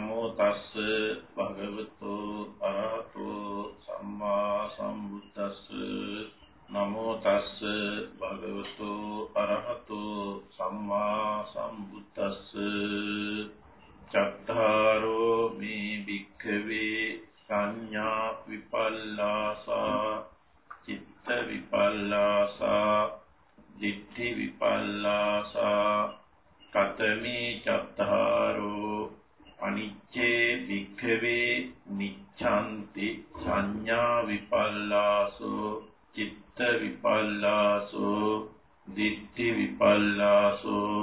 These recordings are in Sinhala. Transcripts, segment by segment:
නමෝ තස්ස භගවතු අරහතෝ සම්මා සම්බුද්දස්ස නමෝ තස්ස භගවතු අරහතෝ සම්මා සම්බුද්දස්ස චත්තාරෝ මේ භික්ඛවේ සංඥා විපල්ලාසා චිත්ත විපල්ලාසා දිට්ඨි විපල්ලාසා කතමේ චත්තාරෝ අනිච්චේ භික්ඛවේ නිච්ඡන්ති සංඥා විපල්ලාසෝ චිත්ත විපල්ලාසෝ දිට්ඨි විපල්ලාසෝ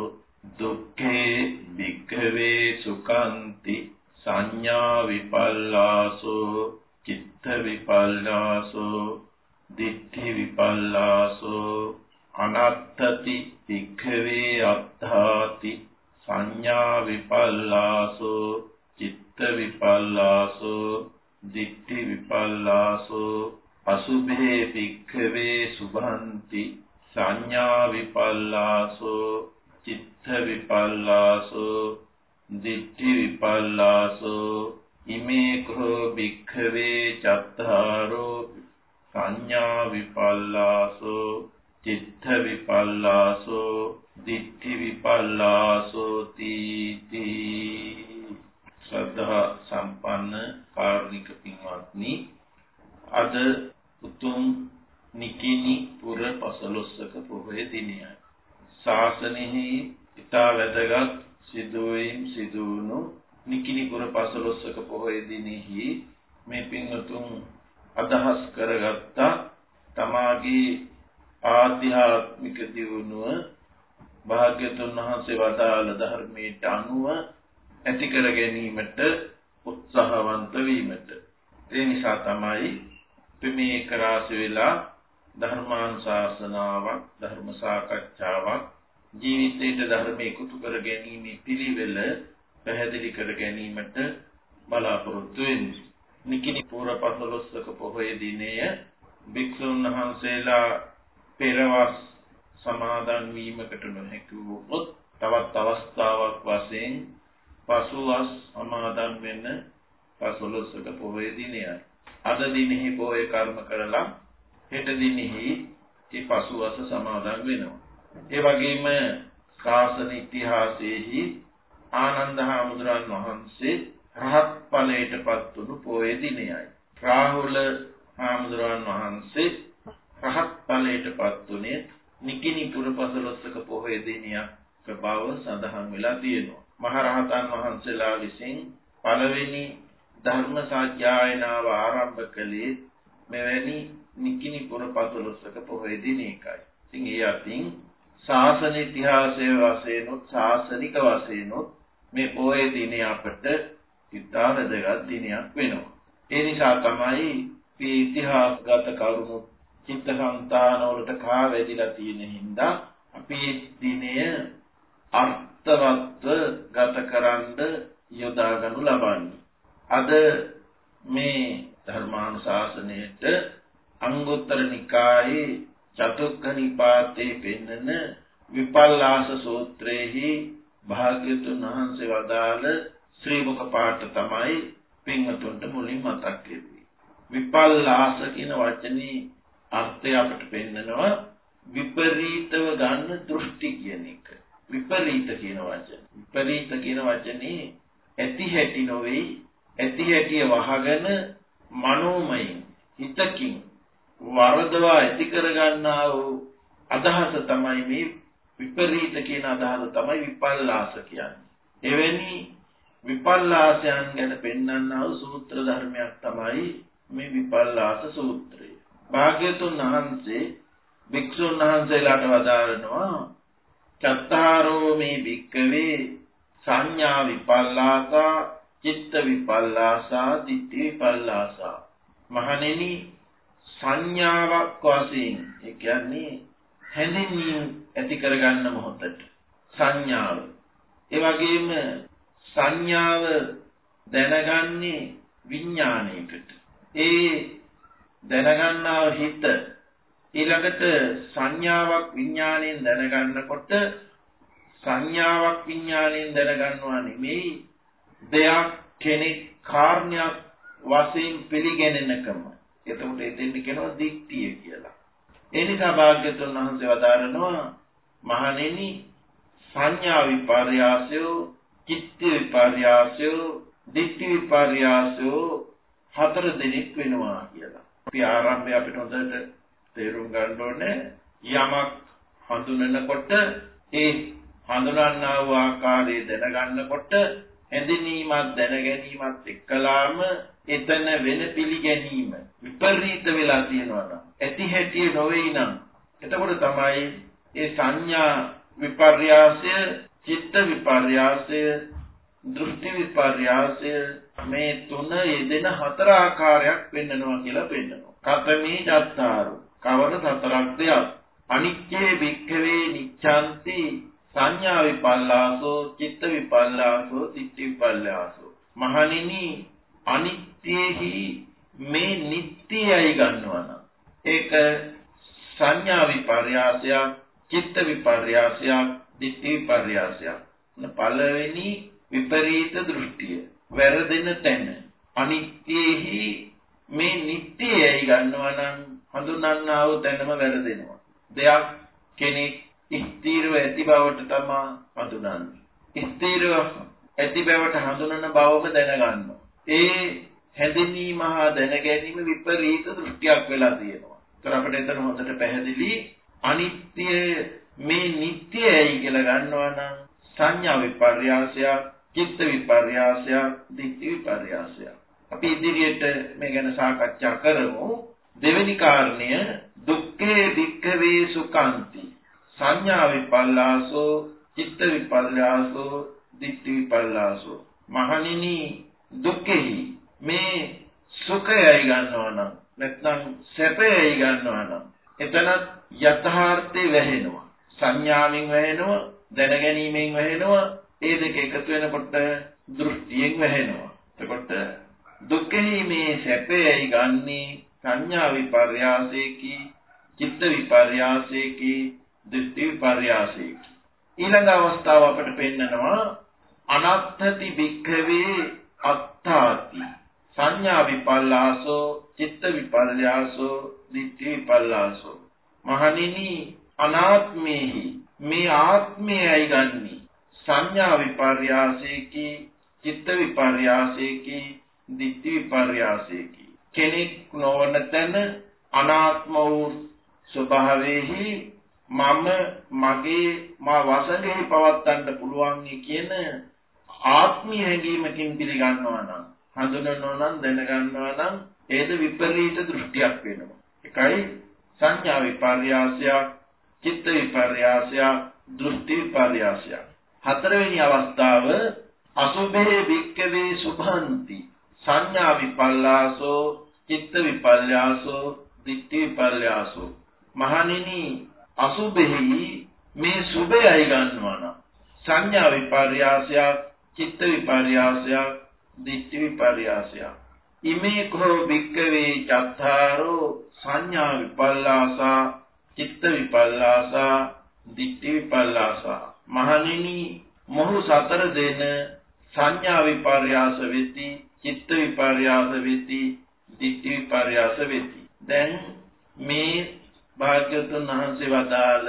දුක්ඛේ භික්ඛවේ සුඛන්ති සංඥා විපල්ලාසෝ චිත්ත විපල්ලාසෝ දිට්ඨි විපල්ලාසෝ අනත්තති භික්ඛවේ අත්තාති සංඥා විපල්ලාසෝ චිත්ත විපල්ලාසෝ දිට්ඨි විපල්ලාසෝ අසුභේ භික්ඛවේ සුභන්ති සංඥා විපල්ලාසෝ චිත්ත විපල්ලාසෝ දිට්ඨි විපල්ලාසෝ ඉමේ කෝ භික්ඛවේ චත්තාරෝ සංඥා විපල්ලාසෝ චිත්ත විපල්ලාසෝ දිට්ඨි විපල්ලාසෝ තීති ශ්‍රද්ධා සම්පන්න කාර්මික පින්වත්නි අද උතුම් නිකිනි පුර පසළොස්වක පොහොය දිනයයි. ශාසනයෙහි ඊටා වැදගත් සිදුවීම් සිදුවුණු නිකිනි පුර පසළොස්වක පොහොය දිනෙහි මේ පින්වතුන් අදහස් කරගත්තා තමාගේ ආධ්‍යාත්මික දියුණුව භාග්‍යතුන් වහන්සේ වදාළ ධර්මයට අනුව ඇති කර ගැනීමට උත්සාහවන්ත වීමට ඒ නිසා තමයි මේ කරාසි වෙලා ධර්මානුශාසනාවක් ධර්ම සාකච්ඡාවක් ජීවිතයට ධර්ම එකතු කර ගැනීමේ පිළිවෙල පැහැදිලි කර ගැනීමට බලාපොරොත්තු වෙන්නේ. නිකිනි පූර්ව පසළොස්වක පොහොය දිනය භික්ෂුන් වහන්සේලා පෙරවස් සමාදන් වීමකට නොහැකි වුවොත් තවත් අවස්ථාවක් වශයෙන් පසුවස් සමාදන් වෙන්න පසළොස්වක පොහොය දිනයයි. අද දිනෙහි පොහොය කර්ම කරලා හෙට දිනෙහි ඒ පසුවස සමාදන් වෙනවා. ඒ වගේම ශාසන ඉතිහාසයේහි ආනන්ද හාමුදුරන් වහන්සේ රහත් ඵලයටපත් වුණු පොහොය දිනයයි. රාහුල හාමුදුරන් වහන්සේ රහත් ඵලයටපත් උනේ නිකිනි පුරපසළොස්වක පොහොය දිනයක් බව සඳහන් වෙලා තියෙනවා. මහරහතන් වහන්සේලා විසින් පළවෙනි ධර්ම සත්‍යයනාව ආරම්භ කළේ මෙවැනි නිකිනි පුරපසළොස්වක පොහොය දිනයකයි. ඉතින් ඒ අතින් ශාසන ඉතිහාසයේ වශයෙන් උත් ශාසනික වශයෙන් උත් මේ පොහොය දිනේ අපට ඉතා වැදගත් දිනයක් වෙනවා. ඒ නිසා තමයි මේ ඉතිහාසගත කරුණු චිත්තසංතාන වලට කා වැදිලා තියෙන හින්දා අපි දිනය අර්ථවත්ව ගත කරන්න යොදා ගනු ලබන්නේ. අද මේ ධර්මානුශාසනයේට අංගුත්තර නිකායේ චතුක්ක නිපාතේ පෙන්නන විපල්ලාස සූත්‍රයේහි භාග්‍යතුන් වහන්සේ වදාළ ශ්‍රී මුඛ පාඨ තමයි පින්වතුන්ට මුලින් මතක් වෙන්නේ. විපල්ලාස කියන වචනේ අර්ථය අපිට පෙන්නනවා විපරීතව ගන්න දෘෂ්ටි කියන එක. විපරීත කියන වචන. විපරීත කියන වචනේ ඇති හැටි නොවේ ඇති හැටිය වහගෙන මනෝමයෙන් හිතකින් වරදවා ඇති කරගන්නා වූ අදහස තමයි මේ විපරීත කියන අදහස තමයි විපල්ලාස කියන්නේ. එවැනි විපල්ලාසයන් ගැන පෙන්වන්නා වූ සූත්‍ර ධර්මයක් තමයි මේ විපල්ලාස සූත්‍රය. භාග්‍යතුන් වහන්සේ භික්ෂුන් වහන්සේලාට වදාරනවා චත්තාරෝ මේ භික්කවේ සංඥා විපල්ලාසා චිත්ත විපල්ලාසා දිට්ඨි විපල්ලාසා මහණෙනි සංඥාවක් වශයෙන් ඒ කියන්නේ හැඳින්වීම ඇති කරගන්න මොහොතට සංඥාව ඒ වගේම සංඥාව දැනගන්නේ විඥාණයකට ඒ දැනගන්නා හිත ඊළඟට සංඥාවක් විඥාණයෙන් දැනගන්නකොට සංඥාවක් විඥාණයෙන් දැනගන්නවා නෙමෙයි දෙයක් කෙනෙක් කාරණයක් වශයෙන් පිළිගැනෙනකම. එතකොට එතෙන්ද කියනවා දික්තිය කියලා. ඒ නිසා භාග්‍යතුන් වහන්සේ වදාරනවා මහණෙනි සංඥා විපර්යාසය, චිත්ත විපර්යාසය, දික්ති විපර්යාසය හතර දෙනෙක් වෙනවා කියලා. අපි ආරම්භය අපිට හොඳට තේරුම් ගන්න ඕනේ යමක් හඳුනනකොට ඒ හඳුනන්නා වූ ආකාරය දැනගන්නකොට හැඳිනීමත් දැන ගැනීමත් එක්කලාම එතන වෙන පිළිගැනීම විපරීත වෙලා තියෙනවා නම් ඇති හැටි නොවේ නම් එතකොට තමයි ඒ සංඥා විපර්යාසය චිත්ත විපර්යාසය දෘෂ්ටි විපර්යාසය මේ තුන යෙදෙන හතර ආකාරයක් වෙන්නනවා කියලා පෙන්නනවා. කතමේ චත්තාරු. කවර සතරක්ද අනිච්චේ වික්ඛවේ නිච්ඡanti සංඥා විපල්ලාසෝ චිත්ත විපල්ලාසෝ දිට්ඨි විපල්ලාසෝ. මහණෙනි අනිත්‍යෙහි මේ නිට්ටයයි ගන්නවනම් ඒක සංඥා විපර්යාසයක් චිත්ත විපර්යාසයක් දිට්ඨි විපර්යාසයක් පළවෙනි විපරීත දෘෂ්ටිය වැරදෙන තැන අනිත්‍යෙහි මේ නිට්ටයයි ගන්නවනම් හඳුනන්නා වූ තැනම වැරදෙනවා දෙයක් කෙනෙක් ස්ථීරව ඇති බවට තමා හඳුනන්නේ. ස්ථීරව ඇති බවට හඳුනන බවම දැනගන්නවා. ඒ හැඳිනීම හා දැනගැනීම විපරීත දෘෂ්ටියක් වෙලා තියෙනවා. ඒතර අපිට එතන හොඳට පැහැදිලි අනිත්‍ය මේ නිට්ටයයි කියලා ගන්නවා නම් සංඥා විපර්යාසයක්, චිත්ත විපර්යාසයක්, දිට්ඨි විපර්යාසයක්. අපි ඉදිරියට මේ ගැන සාකච්ඡා කරමු. දෙවෙනි කාරණය දුක්ඛේ වික්ඛවේ සුඛාන්ති සංඥා විපල්ලාසෝ චිත්ත විපල්ලාසෝ දිට්ඨි විපල්ලාසෝ මහණෙනි දුක්ඛෙහි මේ සුඛයයි ගන්නවා නම් නැත්නම් සැපයයි ගන්නවා නම් එතන යථාර්ථේ වැහෙනවා. සංඥාවෙන් වැහෙනවා දැනගැනීමෙන් වැහෙනවා ඒ දෙක එකතු වෙනකොට දෘෂ්ටියෙන් වැහෙනවා. එතකොට දුක්ඛෙහි මේ සැපයයි ගන්නේ සංඥා විපර්යාසේකි චිත්ත විපර්යාසේකි දෘෂ්ටි විපර්යාසේකි ඊළඟ අවස්ථාව අපිට පෙන්නනවා අනත්තති භික්ඛවේ අත්තාති. සංඥා විපල්ලාසෝ චිත්ත විපල්ලාසෝ දිට්ඨි විපල්ලාසෝ. මහණෙනි අනාත්මේහි මේ ආත්මයයි ගන්නි. සංඥා විපර්යාසේකි චිත්ත විපර්යාසේකි දිට්ඨි විපර්යාසේකි කෙනෙක් නොවන තැන අනාත්ම වූ ස්වභාවයේහි මම මගේ මා වශයෙන් පවත්වන්න පුළුවන් කියන ආත්මීය හැඟීමකින් පිළිගන්නවා නම් හඳුනනවා නම් දැනගන්නවා නම් ඒද විපරීත දෘෂ්ටියක් වෙනවා. ඒකයි සංඥා විපර්යාසයක්, චිත්ත විපර්යාසයක්, දෘෂ්ටි විපර්යාසයක්. හතරවෙනි අවස්ථාව අසුභේ වික්කවේ සුභන්ති සංඥා විපල්ලාසෝ චිත්ත විපල්ලාසෝ දිට්ඨි විපල්ලාසෝ මහණෙනි අසුභෙහි මේ සුභයයි ගන්නවා නම් සංඥා විපර්යාසයක් චිත්ත විපර්යාසයක් දිට්ඨි විපර්යාසයක් ඉමේ කෝ වික්කවේ චත්තාරෝ සංඥා විපල්ලාසා චිත්ත විපල්ලාසා දිට්ඨි විපල්ලාසා. මහණෙනි මොහු සතර දෙන සංඥා විපර්යාස වෙති චිත්ත විපර්යාස වෙති දිට්ඨි විපර්යාස වෙති. දැන් මේ භාග්‍යවතුන් වහන්සේ වදාළ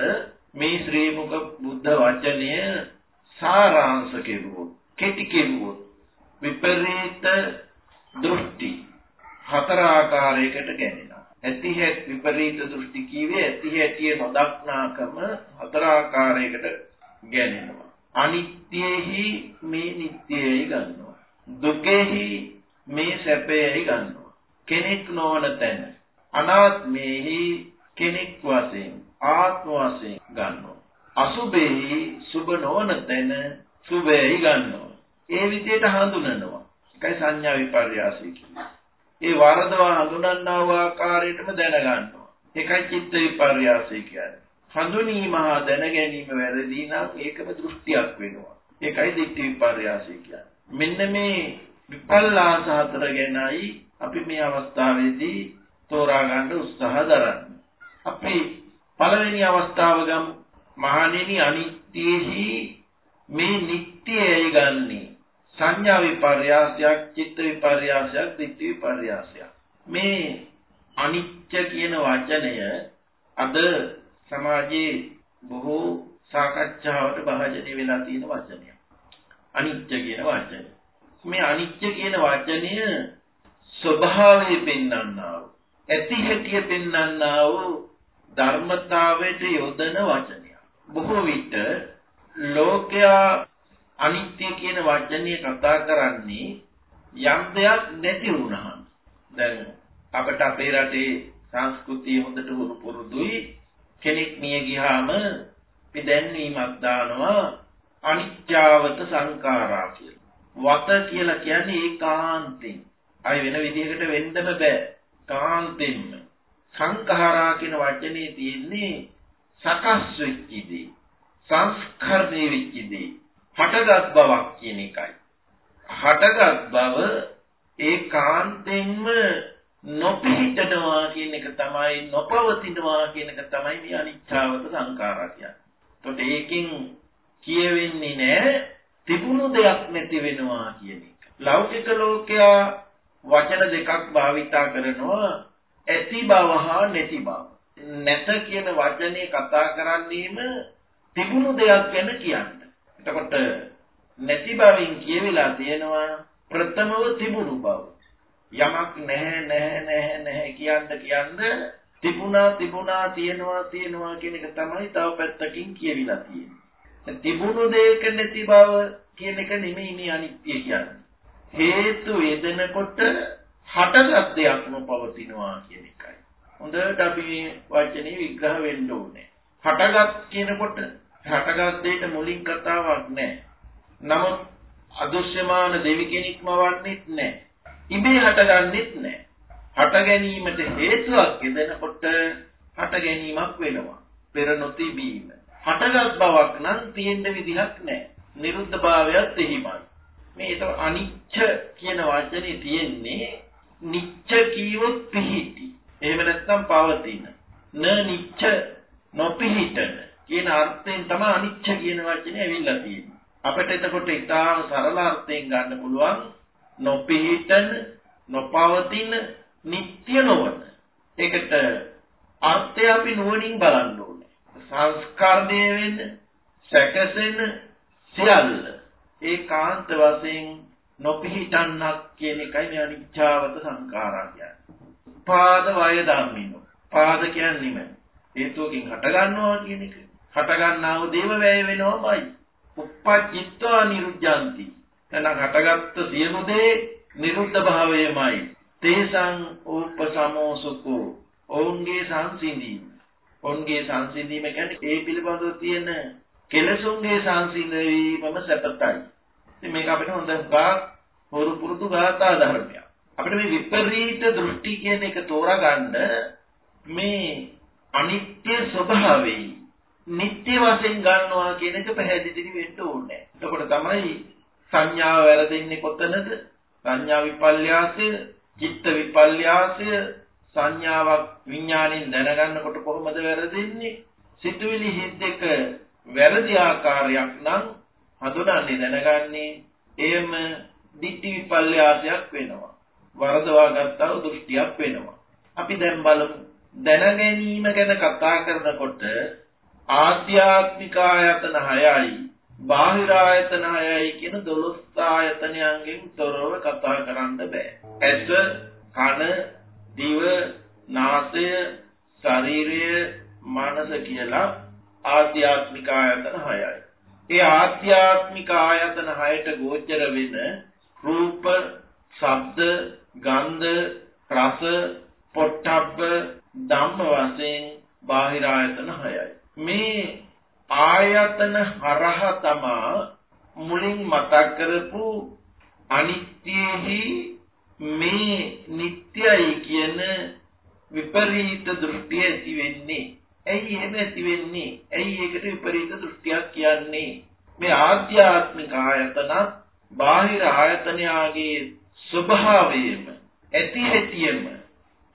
මේ ශ්‍රී මුක බුද්ධ වචනය සාරාංශ කෙරුවොත් කෙටි කෙරුවොත් විපරීත දෘෂ්ටි හතර ආකාරයකට ගැනෙනවා. ඇති හැටි විපරීත දෘෂ්ටි කීවේ ඇති හැටි නොදක්නාකම හතර ආකාරයකට ගැනෙනවා. අනිත්‍යෙහි මේ නිට්ටයයි ගන්නවා. දුකෙහි මේ සැපයයි ගන්නවා. කෙනෙක් නොවන තැන අනාත්මෙහි කෙනෙක් වශයෙන් ආත්ම වශයෙන් ගන්නවා. අසුභෙහි සුභ නොවන තැන සුභයයි ගන්නවා. ඒ විදිහට හඳුනනවා. ඒකයි සංඥා විපර්යාසය කියන්නේ. ඒ වරදවා හඳුනන්නා වූ ආකාරයටම දැනගන්නවා. ඒකයි චිත්ත විපර්යාසය කියන්නේ. හඳුනීම හා දැනගැනීම වැරදි නම් ඒකම දෘෂ්ටියක් වෙනවා. ඒකයි දිට්ඨි විපර්යාසය කියන්නේ. මෙන්න මේ විපල්ලාස හතර ගැනයි අපි මේ අවස්ථාවේදී තෝරා ගන්න උත්සාහ දරන්නේ. අපි පළවෙනි අවස්ථාව ගමු. මහණෙනි අනිත්‍යෙහි මේ නිට්ටයයි ගන්නේ සංඥා විපර්යාසයක්, චිත්ත විපර්යාසයක්, දිට්ඨි විපර්යාසයක්. මේ අනිත්‍ය කියන වචනය අද සමාජයේ බොහෝ සාකච්ඡාවට භාජනය වෙලා තියෙන වචනයක්. අනිත්‍ය කියන වචනය. මේ අනිත්‍ය කියන වචනය ස්වභාවය පෙන්වන්නා වූ ඇති හැටිය පෙන්වන්නා වූ ධර්මතාවයට යොදන වචනයක්. බොහෝ විට ලෝකයා අනිත්‍ය කියන වචනේ කතා කරන්නේ යම් දෙයක් නැති වුණාම. දැන් අපිට අපේ රටේ සංස්කෘතිය හොඳට හුරු පුරුදුයි කෙනෙක් මිය ගියාම පිදැන්වීමක් දානවා අනිත්‍යවත සංඛාරා කියලා. වත කියලා කියන්නේ ඒකාන්තෙන්. අය වෙන විදිහකට වෙන්නම බෑ. කාන්තෙන්ම. සංඛාරා කියන වචනේ තියෙන්නේ සකස් වෙච්ච දේ. සංස්කරණය වෙච්ච දේ. හටගත් බවක් කියන එකයි. හටගත් බව ඒකාන්තෙන්ම නොපිහිටනවා කියන එක තමයි නොපවතිනවා කියන එක තමයි මේ අනිච්චාවත සංඛාරා කියන්නේ. එතකොට ඒකෙන් කියවෙන්නේ නැහැ තිබුණු දෙයක් නැති වෙනවා කියන එක. ලෞකික ලෝකයා වචන දෙකක් භාවිතා කරනවා ඇති බව හා නැති බව. නැත කියන වචනේ කතා කරන්නේම තිබුණු දෙයක් ගැන කියන්නේ. එතකොට නැති බවින් කියවිලා තියෙනවා ප්‍රථමව තිබුණු බව. යමක් නැහැ නැහැ නැහැ නැහැ කියන්න කියන්න තිබුණා තිබුණා තියෙනවා තියෙනවා කියන එක තමයි තව පැත්තකින් කියවිලා තියෙන්නේ. තිබුණු දෙයක නැති බව කියන එක නෙමෙයි මේ අනිත්‍ය කියන්නේ. හේතු වේදනකොට හටගත් දෙයක් නොපවතිනවා කියන එකයි. හොඳට අපි වචනේ විග්‍රහ වෙන්න ඕනේ. හටගත් කියනකොට හටගත් දෙයට මුලින් කතාවක් නැහැ. නමුත් අදෘශ්‍යමාන දෙවි කෙනෙක්ම වන්නේත් නැහැ. ඉබේ හටගන්නෙත් නැහැ. හට ගැනීමට හේතුවක් යෙදෙනකොට හට ගැනීමක් වෙනවා. පෙර නොතිබීම. හටගත් බවක් නම් තියෙන්න විදිහක් නැහැ. නිරුද්ධ භාවයත් එහිමයි. මේ ඒක අනිච්ච කියන වචනේ තියෙන්නේ නිච්ච කීවොත් පිහිටි. එහෙම නැත්නම් පවතින. න නිච්ච නොපිහිටන කියන අර්ථයෙන් තමයි අනිච්ච කියන වචනේ ඇවිල්ලා තියෙන්නේ. අපිට එතකොට ඉතාම සරල අර්ථයෙන් ගන්න පුළුවන් නොපිහිටන නොපවතින නිට්ටය නොවන. ඒකට අර්ථය අපි නුවණින් බලන්න ඕනේ. සංස්කරණය වෙන්න සැකසෙන සියල්ල ඒකාන්ත වශයෙන් නොපිහිටන්නක් කියන එකයි මේ අනිච්චාවත සංඛාරා කියන්නේ. පාද වය ධම්මිනෝ පාද කියන්නේ හේතුවකින් හට ගන්නවා කියන එක. හට ගන්නා වූ දේව වැය වෙනවමයි උප්පජිත්වා නිරුද්ධಂತಿ එහෙනම් හටගත්තු සියලු දේ නිරුද්ධ භාවයමයි. තේසං උපසමෝසුකෝ ඔවුන්ගේ සංසිඳීම. ඔවුන්ගේ සංසිඳීම කියන්නේ ඒ පිළිබඳව තියෙන කෙලසුන්ගේ සංසිඳීමම සැපතයි. ඉතින් මේක අපිට හොඳ ගා හොරු පුරුදු ගාථා ධර්මයක්. අපිට මේ විපරීත දෘෂ්ටි කියන එක තෝරගන්න මේ අනිත්‍ය ස්වභාවය නිත්‍ය වශයෙන් ගන්නවා කියන එක පැහැදිලි වෙන්න ඕනේ. එතකොට තමයි සංඥාව වැරදෙන්නේ කොතනද? සංඥා විපල්යාසය, චිත්ත විපල්යාසය, සංඥාවක් විඥාණයෙන් දැනගන්නකොට කොහොමද වැරදෙන්නේ? සිතුවිලි හිත් දෙක වැරදි ආකාරයක් නම් හඳුනන්නේ දැනගන්නේ එයම ditthi විපල්යාසයක් වෙනවා. වරදවා ගත්තා වූ දෘෂ්ටියක් වෙනවා. අපි දැන් බලමු දැන ගැනීම ගැන කතා කරනකොට ආධ්‍යාත්මික ආයතන 6යි බාහිර ආයතන හයයි කියන 12 ආයතනයන්ගෙන් තොරව කතා කරන්න බෑ. ඇස, කන, දිව, නාසය, ශරීරය, මනස කියලා ආධ්‍යාත්මික ආයතන හයයි. ඒ ආධ්‍යාත්මික ආයතන හයට ගෝචර වෙන රූප, ශබ්ද, ගන්ධ, රස, පොට්ටබ්බ, ධම්ම වශයෙන් බාහිර ආයතන හයයි. මේ ආයතන හරහා තමා මුලින් මතක් කරපු අනිත්‍යෙහි මේ නිට්ටයයි කියන විපරීත දෘෂ්ටිය ඇති වෙන්නේ. ඇයි එහෙම ඇති වෙන්නේ? ඇයි ඒකට විපරීත දෘෂ්ටියක් කියන්නේ? මේ ආධ්‍යාත්මික ආයතන බාහිර ආයතනයාගේ ස්වභාවයම ඇති හැටියෙම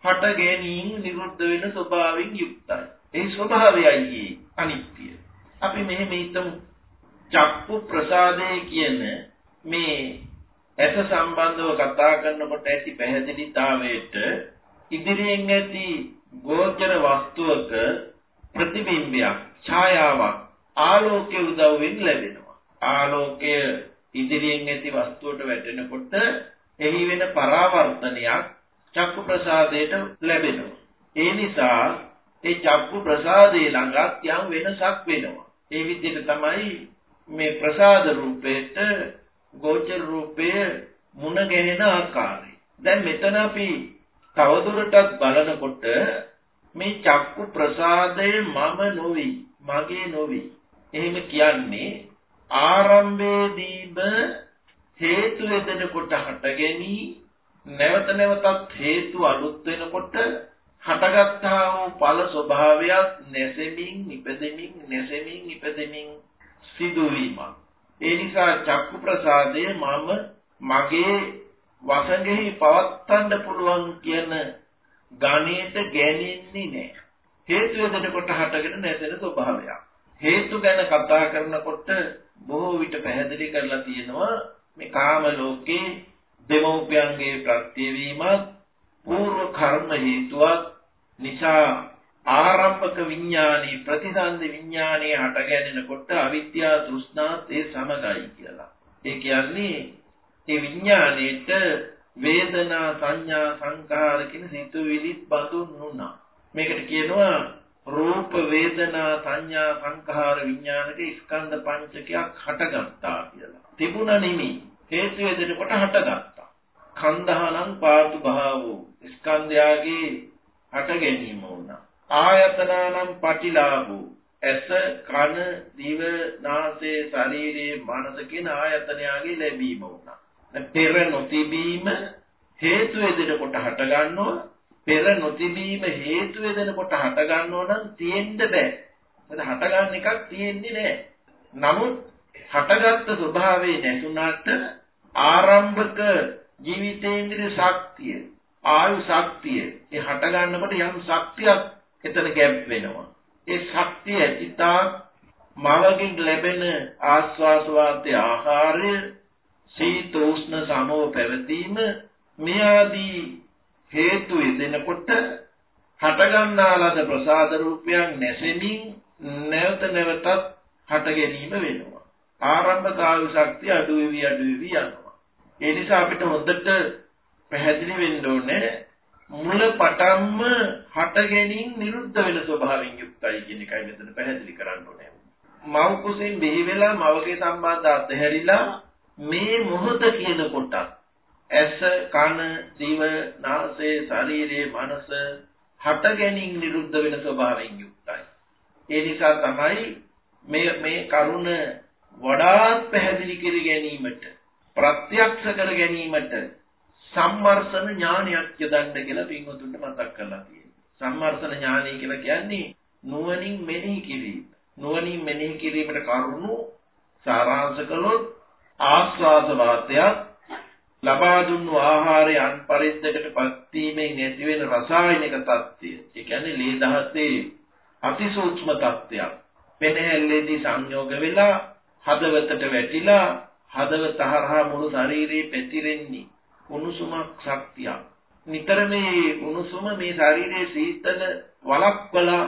හට ගැනීම නිරුද්ධ වෙන ස්වභාවයෙන් යුක්තයි. ඒ ස්වභාවයයි අනිත්‍යය. අපි මෙහෙම හිතමු චක්කු ප්‍රසාදය කියන මේ ඇස සම්බන්ධව කතා කරනකොට ඇති පැහැදිලිතාවයට ඉදිරියෙන් ඇති ගෝචර වස්තුවක ප්‍රතිබිම්බයක් ඡායාවක් ආලෝකයේ උදව්වෙන් ලැබෙනවා. ආලෝකය ඉදිරියෙන් ඇති වස්තුවට වැටෙනකොට එහි වෙන පරාවර්තනයක් චක්කු ප්‍රසාදයට ලැබෙනවා. ඒ නිසා ඒ චක්කු ප්‍රසාදේ ළඟත් යම් වෙනසක් වෙනවා. ඒ විදිහට තමයි මේ ප්‍රසාද රූපේට ගෝචර රූපය මුණ ගැහෙන ආකාරය. දැන් මෙතන අපි තවදුරටත් බලනකොට මේ චක්කු ප්‍රසාදය මම නොවි, මගේ නොවි. එහෙම කියන්නේ ආරම්භයේදීම හේතු වෙදෙනකොට හටගැනී නැවත නැවතත් හේතු අලුත් වෙනකොට හටගත්තා වූ ඵල ස්වභාවයක් නැසෙමින් ඉපදෙමින් නැසෙමින් ඉපදෙමින් සිදුවීමක්. ඒ නිසා චක්කු ප්‍රසාදය මම මගේ වසඟෙහි පවත්තන්න පුළුවන් කියන ගණේට ගැනෙන්නේ නැහැ හේතු වෙනකොට හටගෙන නැසෙන ස්වභාවයක්. හේතු ගැන කතා කරනකොට බොහෝ විට පැහැදිලි කරලා තියෙනවා මේ කාම ලෝකේ දෙමෝපියන්ගේ ප්‍රත්‍යවීමත් పూర్ව කර්ම හේතුවක් නිසා ආරම්භක විඥානී ප්‍රතිසන්දි විඥානයේ හටගැනෙනකොට අවිද්‍යාව තෘෂ්ණාත් ඒ සමගයි කියලා. ඒ කියන්නේ ඒ විඥාණයට වේදනා සංඥා සංකාර කියන සිතුවිලිත් බඳුන් වුණා. මේකට කියනවා රූප වේදනා සංඥා සංඛාර විඥානක ස්කන්ධ පංචකයක් හටගත්තා කියලා. තිබුණා නෙමෙයි. හේතු වේදෙනකොට හටගත්තා. කන්දහනම් පාතු භාවෝ ස්කන්ධයාගේ හට ගැනීම වුණා. ආයතනානම් පටිලාභෝ ඇස කන දිව නාසය ශරීරයේ මනස කියන ආයතනයාගේ ලැබීම වුණා. පෙර නොතිබීම හේතු වේදෙනකොට හට ගන්නවා පෙර නොතිබීම හේතු වෙදෙනකොට හට ගන්නව නම් තියෙන්න බෑ. මොකද හට ගන්න එකක් තියෙන්නේ නෑ. නමුත් හටගත්තු ස්වභාවයේ නැතුණාට ආරම්භක ජීවිතේන්ද්‍රිය ශක්තිය ආයු ශක්තිය ඒ හට ගන්නකොට යම් ශක්තියක් එතන ගැප් වෙනවා. ඒ ශක්තිය ඇතිතා මවකින් ලැබෙන ආස්වාස වාතයේ ආහාරය සීතෝෂ්ණ සමව පැවතීම මේ ආදී හේතු යෙදෙනකොට හටගන්නා ලද ප්‍රසාද රූපයන් නැසෙමින් නැවත නැවතත් හට ගැනීම වෙනවා. ආරම්භ කාල ශක්තිය අඩු වෙවි අඩු වෙවි යනවා. ඒ නිසා අපිට හොඳට පැහැදිලි වෙන්න ඕනේ මුල පටන්ම හට ගැනීම නිරුද්ධ වෙන ස්වභාවයෙන් යුක්තයි කියන එකයි මෙතන පැහැදිලි කරන්න ඕනේ. මව් කුසෙන් බිහි වෙලා මවගේ සම්බන්ධ අතහැරිලා මේ මොහොත කියන කොටත් ඇස කන දිව නාසය ශරීරයේ මනස හට ගැනීම නිරුද්ධ වෙන ස්වභාවයෙන් යුක්තයි. ඒ නිසා තමයි මේ මේ කරුණ වඩාත් පැහැදිලි කර ගැනීමට ප්‍රත්‍යක්ෂ කර ගැනීමට සම්මර්ෂණ ඥානයක් යොදන්න කියලා පින්වතුන්ට මතක් කරලා තියෙනවා. සම්මර්ෂණ ඥානය කියලා කියන්නේ නුවණින් මෙනෙහි කිරීම. නුවණින් මෙනෙහි කිරීමට කරුණු සාරාංශ කළොත් ආස්වාද වාතයක් ලබා දුන්නු ආහාරය අන් පරිද්දකට පත්වීමෙන් ඇතිවෙන රසායනික තත්ත්වය. ඒ කියන්නේ ලේ දහසේ අතිසූක්ෂම තත්ත්වයක්. පෙනහැල්ලේදී සංයෝග වෙලා හදවතට වැටිලා හදවත හරහා මුළු ශරීරේ පැතිරෙන්නේ උණුසුමක් ශක්තියක්. නිතර මේ උණුසුම මේ ශරීරයේ සීතල වළක්වලා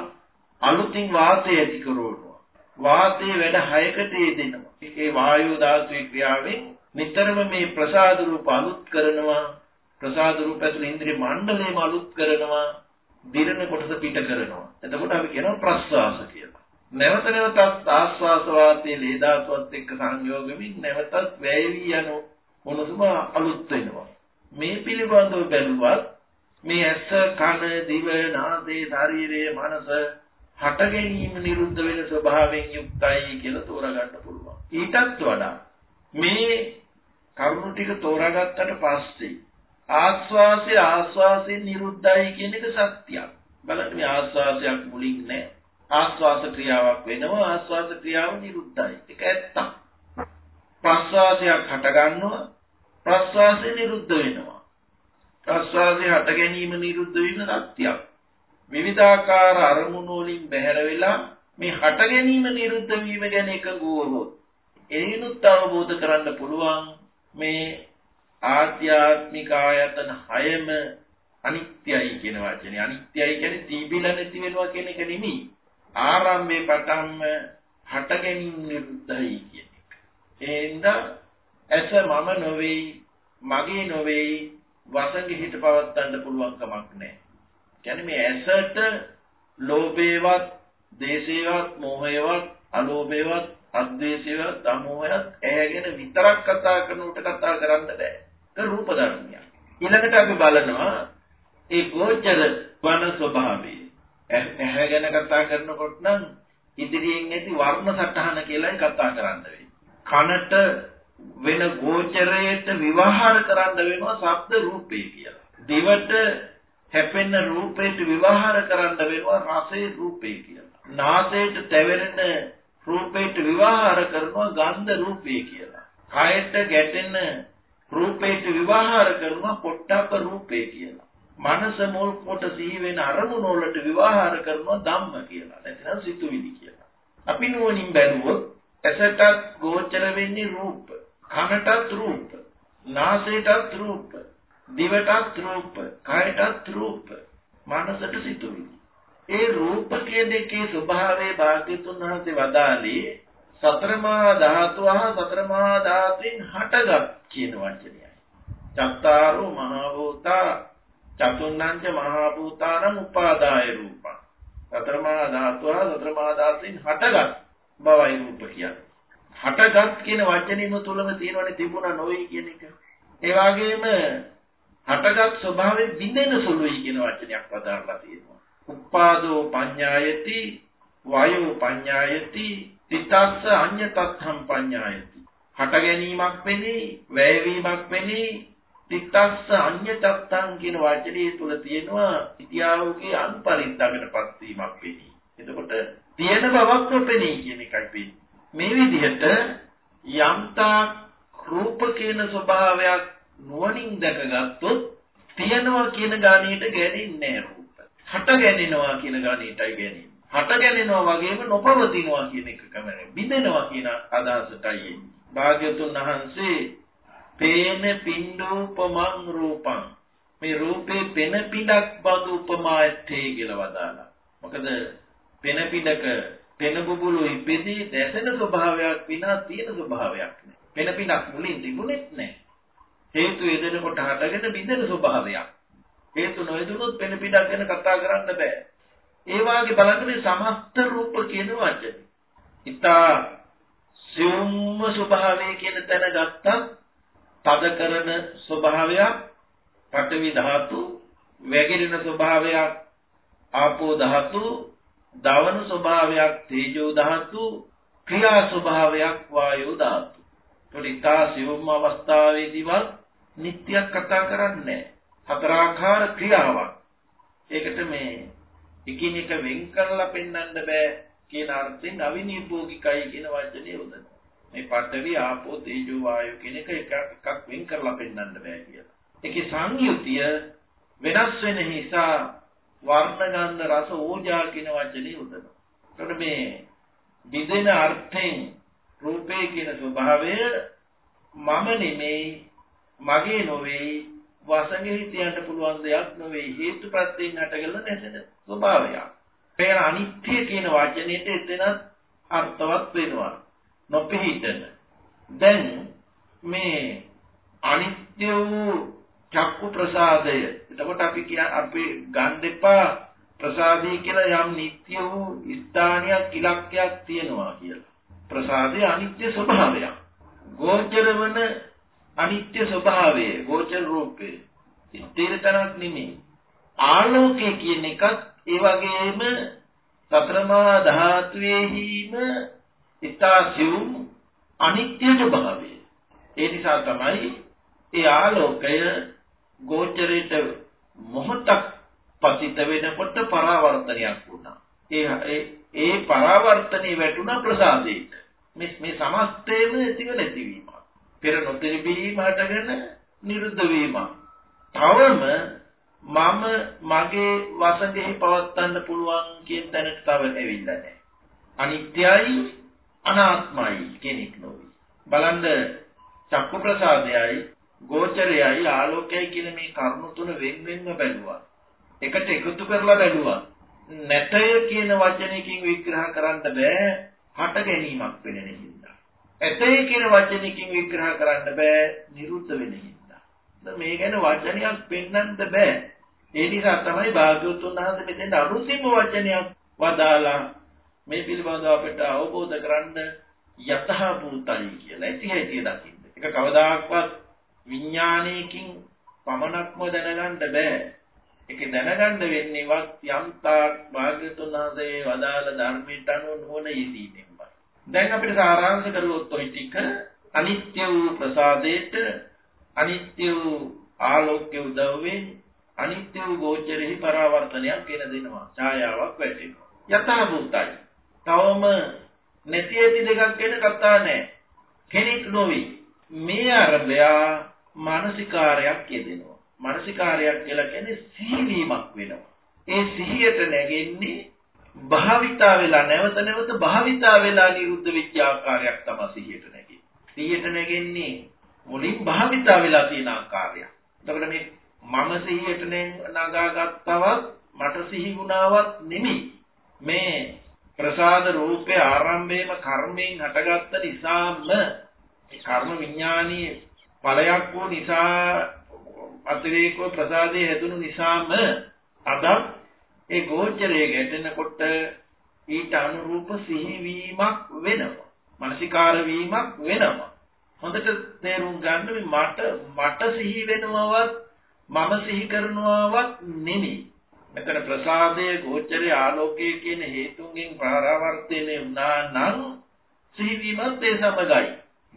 අලුතින් වාතය ඇති කරවනවා. වාතයේ වැඩ හයකට යෙදෙනවා. ඒ වායු ධාතුවේ ක්‍රියාවෙන් නිතරම මේ ප්‍රසාද රූප අලුත් කරනවා ප්‍රසාද රූප ඇතුළේ ඉන්ද්‍රිය මණ්ඩලයම අලුත් කරනවා දිරන කොටස පිට කරනවා එතකොට අපි කියනවා ප්‍රස්වාස කියලා නැවත නැවතත් ආස්වාස වාතයේ ලේදාසවත් එක්ක සංයෝග වෙමින් නැවතත් වැයවි යන මොනසම අලුත් වෙනවා මේ පිළිබඳව බැලුවත් මේ ඇස කන දිව නාසය ශරීරයේ මනස හට ගැනීම නිරුද්ධ වෙන ස්වභාවයෙන් යුක්තයි කියලා තෝරගන්න පුළුවන් ඊටත් වඩා මේ කරුණු ටික තෝරාගත්තට පස්සේ ආස්වාසය ආස්වාසයෙන් නිරුද්ධයි කියන එක සත්‍යයක්. බලන්න මේ ආස්වාසයක් මුලින් නැහැ. ආස්වාස ක්‍රියාවක් වෙනවා ආස්වාස ක්‍රියාව නිරුද්ධයි. ඒක ඇත්තක්. ප්‍රස්වාසයක් හට ගන්නවා ප්‍රස්වාසය නිරුද්ධ වෙනවා. ප්‍රස්වාසය හට ගැනීම නිරුද්ධ වෙන සත්‍යයක්. විවිධාකාර අරමුණු වලින් බැහැර වෙලා මේ හට ගැනීම නිරුද්ධ වීම ගැන එකඟ වුවොත් එයිනුත් අවබෝධ කරන්න පුළුවන් මේ ආධ්‍යාත්මික ආයතන හයම අනිත්‍යයි කියන වචනේ අනිත්‍යයි කියන්නේ තීබිලා නැති වෙනවා කියන එක නෙමෙයි ආරම්භයේ පටන්ම හට ගැනීම නිරුද්ධයි කියන එක. ඒ හින්දා ඇස මම නොවේයි මගේ නොවේයි වසඟෙ හිත පවත්වන්න පුළුවන් කමක් නැහැ. කියන්නේ මේ ඇසට ලෝභේවත්, දේශේවත්, මෝහේවත්, අලෝභේවත්, අද්වේෂේවත්, අමෝහයත් ඇහැගෙන විතරක් කතා කරනකොට කතා කරන්න බෑ. ඒක රූප ධර්මයක්. ඊළඟට අපි බලනවා ඒ ගෝචර වන ස්වභාවය. ඇහැ ගැන කතා කරනකොට නම් ඉදිරියෙන් ඇති වර්ණ සටහන කියලායි කතා කරන්න වෙන්නේ. කනට වෙන ගෝචරයට විවහාර කරන්න වෙනවා ශබ්ද රූපේ කියලා. දිවට හැපෙන රූපයට විවහාර කරන්න වෙනවා රසේ රූපේ කියලා. නාසයට තැවෙරෙන රූපයට විවහාර කරනවා ගන්ධ රූපේ කියලා. කයට ගැටෙන රූපයට විවහාර කරනවා පොට්ටප්ප රූපේ කියලා. මනස මුල් කොට සිහි වෙන අරමුණු වලට විවහාර කරනවා ධම්ම කියලා. නැත්නම් සිතුවිලි කියලා. අපි නුවණින් බැලුවොත් ඇසටත් ගෝචර වෙන්නේ රූප, කනටත් රූප, නාසයටත් රූප, දිවටත් රූප, කයටත් රූප, මනසට සිතුවිලි. ඒ රූප කියන එකේ ස්වභාවය භාග්‍යතුන් වහන්සේ වදාළේ සතර මහා ධාතු හා සතර මහා ධාතුන් හටගත් කියන වචනයයි. චත්තාරෝ මහා භූතා චතුන්නංච මහා භූතානං උපාදාය රූපං. සතර මහා ධාතුව සතර මහා ධාතුන් හටගත් බවයි රූප කියන්නේ. හටගත් කියන වචනේම තුලම තියෙනවනේ තිබුණා නොවේ කියන එක. ඒ වගේම හටගත් ස්වභාවයෙන් බිඳෙන සුළුයි කියන වචනයක් වදාරලා තියෙනවා. උපාදෝ පඤ්ඤායති වායෝ පඤ්ඤායති තිතස්ස අඤ්ඤතත්ථම් පඤ්ඤායති. හට ගැනීමක් වෙන්නේ, වැයවීමක් වෙන්නේ තිත්තස්ස අඤ්ඤතත්තං කියන වචනේ තුල තියෙනවා ඉතිහාසයේ අන්පරිද්දකට පස්වීමක් වෙන්නේ. එතකොට තියෙන බවක් නොපෙනී කියන එකයි වෙන්නේ. මේ විදිහට යම්තා රූප කියන ස්වභාවයක් නුවණින් දැකගත්තොත් තියනවා කියන ගාණයට ගැනෙන්නේ නැහැ රූප. හට ගැනෙනවා කියන ගාණයටයි ගැනෙන්නේ. හට ගැනෙනවා වගේම නොපවතිනවා කියන එකකම බිඳෙනවා කියන අදහසටයි එන්නේ. භාග්‍යතුන් වහන්සේ පේන පින්ඩූපමං රූපං මේ රූපේ පෙන පිටක් බඳු උපමායත්තේ කියලා වදාලා. මොකද පෙන පිටක පෙන බුබුලු ඉපෙදී දැසෙන ස්වභාවයක් විනා තියෙන ස්වභාවයක් නෑ. පෙන පිටක් මුලින් තිබුණෙත් නෑ. හේතු යෙදෙනකොට හටගෙන බිඳෙන ස්වභාවයක්. හේතු නොයෙදුනොත් පෙන පිටක් ගැන කතා කරන්න බෑ. ඒ වාගේ බලන්න සමස්ත රූප කියන වචනේ. ඊතා සියුම්ම ස්වභාවය කියන තැන ගත්තත් තද කරන ස්වභාවයක් පඨවි ධාතු වැగిරෙන ස්වභාවයක් ආපෝ ධාතු දවන ස්වභාවයක් තේජෝ ධාතු ක්‍රියා ස්වභාවයක් වායෝ ධාතු. තොලිතා සිවුම් අවස්ථාවේදීවත් නිට්ටයක් කතා කරන්නේ හතරාකාර ක්‍රියාවක්. ඒකට මේ එකිනෙක වෙන් කරලා පෙන්වන්න බෑ කියන අර්ථයෙන් අවිනිභෝගිකයි කියන වචනේ උදෙනවා. මේ පඨවි ආපෝ තේජෝ වායෝ කියන එක එක එකක් වෙන් කරලා පෙන්වන්න බෑ කියලා. ඒකේ සංයුතිය වෙනස් වෙන නිසා වර්ණ ගන්ධ රස ඕජා කියන වචනේ උදනවා. එතකොට මේ විදින අර්ථයෙන් රූපේ කියන ස්වභාවය මම නෙමෙයි මගේ නොවේ වසඟෙහි තියන්න පුළුවන් දෙයක් නොවේ හේතුප්‍රත්‍යයෙන් හටගල නැසෙන ස්වභාවයක්. පේන අනිත්‍ය කියන වචනේට එතනත් අර්ථවත් වෙනවා. නොපිහිටන දැන් මේ අනිත්‍ය වූ චක්කු ප්‍රසාදය. එතකොට අපි කිය අපි ගන්න එපා. ප්‍රසාදී කියලා යම් නිට්ටය වූ ස්ථානයක් ඉලක්කයක් තියෙනවා කියලා. ප්‍රසාදේ අනිත්‍ය ස්වභාවයක්. ගෝචර වන අනිත්‍ය ස්වභාවය ගෝචර රූපේ ස්ථිර තනක් නෙමෙයි. ආලෝකය කියන එකත් ඒ වගේම සතරමා ධාතුවේහිම ඉතාසියුම් අනිත්‍ය ස්වභාවය. ඒ නිසා තමයි ඒ ආලෝකය ගෝචරයට මොහොතක් පතිත වෙනකොට පරාවර්තනයක් වුණා. ඒ ඒ පරාවර්තනේ වැටුණා ප්‍රසාදයට. මේ මේ සමස්තයම ඇතිව නැතිවීම. පෙර නොතිබීම හටගෙන නිරුද්ධ වීම. තවම මම මගේ වසඟෙහි පවත්වන්න පුළුවන් කියන තැනට තව ඇවිල්ලා නැහැ. අනිත්‍යයි අනාත්මයි කෙනෙක් නොවේ. බලන්න චක්කු ප්‍රසාදයයි ගෝචරයයි ආලෝකයයි කියන මේ කරුණු තුන වෙන් වෙන්ව බැලුවා. එකට එකතු කරලා බැලුවා. නැතය කියන වචනයකින් විග්‍රහ කරන්න බෑ හට ගැනීමක් වෙන නිසා. ඇතේ කියන වචනයකින් විග්‍රහ කරන්න බෑ නිරුද්ධ වෙන නිසා. මේ ගැන වචනයක් පෙන්වන්න බෑ. ඒ නිසා තමයි භාග්‍යවතුන් වහන්සේ මෙතෙන් අනුසිම වචනයක් වදාලා මේ පිළිබඳව අපිට අවබෝධ කරන්න යතහ භූතයි කියලා. ඇති හැටි දකින්න. ඒක කවදාක්වත් විඥානයකින් පමණක්ම දැනගන්න බෑ. ඒක දැනගන්න වෙන්නේවත් යම්තාක් භාග්‍යතුන් වහන්සේ වදාළ ධර්මයට අනුව නොවන යෙදීමෙන්මයි. දැන් අපිට සාරාංශ කරුවොත් ඔය ටික අනිත්‍ය වූ ප්‍රසාදයට අනිත්‍ය වූ ආලෝක්‍ය උදව්වෙන් අනිත්‍ය වූ ගෝචරෙහි පරාවර්තනයක් කියන දෙනවා. ඡායාවක් වැටෙනවා. යථා භූතයි. තවම නැති ඇති දෙකක් ගැන කතා නැහැ. කෙනෙක් නොවි. මේ අරබයා මානසිකාරයක් යෙදෙනවා. මානසිකාරයක් කියලා කියන්නේ සිහිවීමක් වෙනවා. ඒ සිහියට නැගෙන්නේ භාවිතා වෙලා නැවත නැවත භාවිතා වෙලා නිරුද්ධ වෙච්ච ආකාරයක් තමයි සිහියට නැගෙන්නේ. සිහියට නැගෙන්නේ මුලින් භාවිතා වෙලා තියෙන ආකාරයක්. එතකොට මේ මම සිහියට නගාගත්තවත් මට සිහි වුණාවත් නෙමෙයි. මේ ප්‍රසාද රූපේ ආරම්භයේම කර්මයෙන් හටගත්ත නිසාම කර්ම විඥානීය ඵලයක් වූ නිසා අතිරේකව ප්‍රසාදයේ හැදුණු නිසාම අද ඒ ගෝචරයේ ගැටෙනකොට ඊට අනුරූප සිහිවීමක් වෙනවා. මානසිකාර වීමක් වෙනවා. හොඳට තේරුම් ගන්න මට මට සිහි වෙනවවත් මම සිහි කරනවවත් නෙමෙයි. මෙතන ප්‍රසාදයේ ගෝචරයේ ආලෝකයේ කියන හේතුන්ගෙන් පරාවර්තනය වුණා නම් සිහිවීමත් ඒ සමගයි.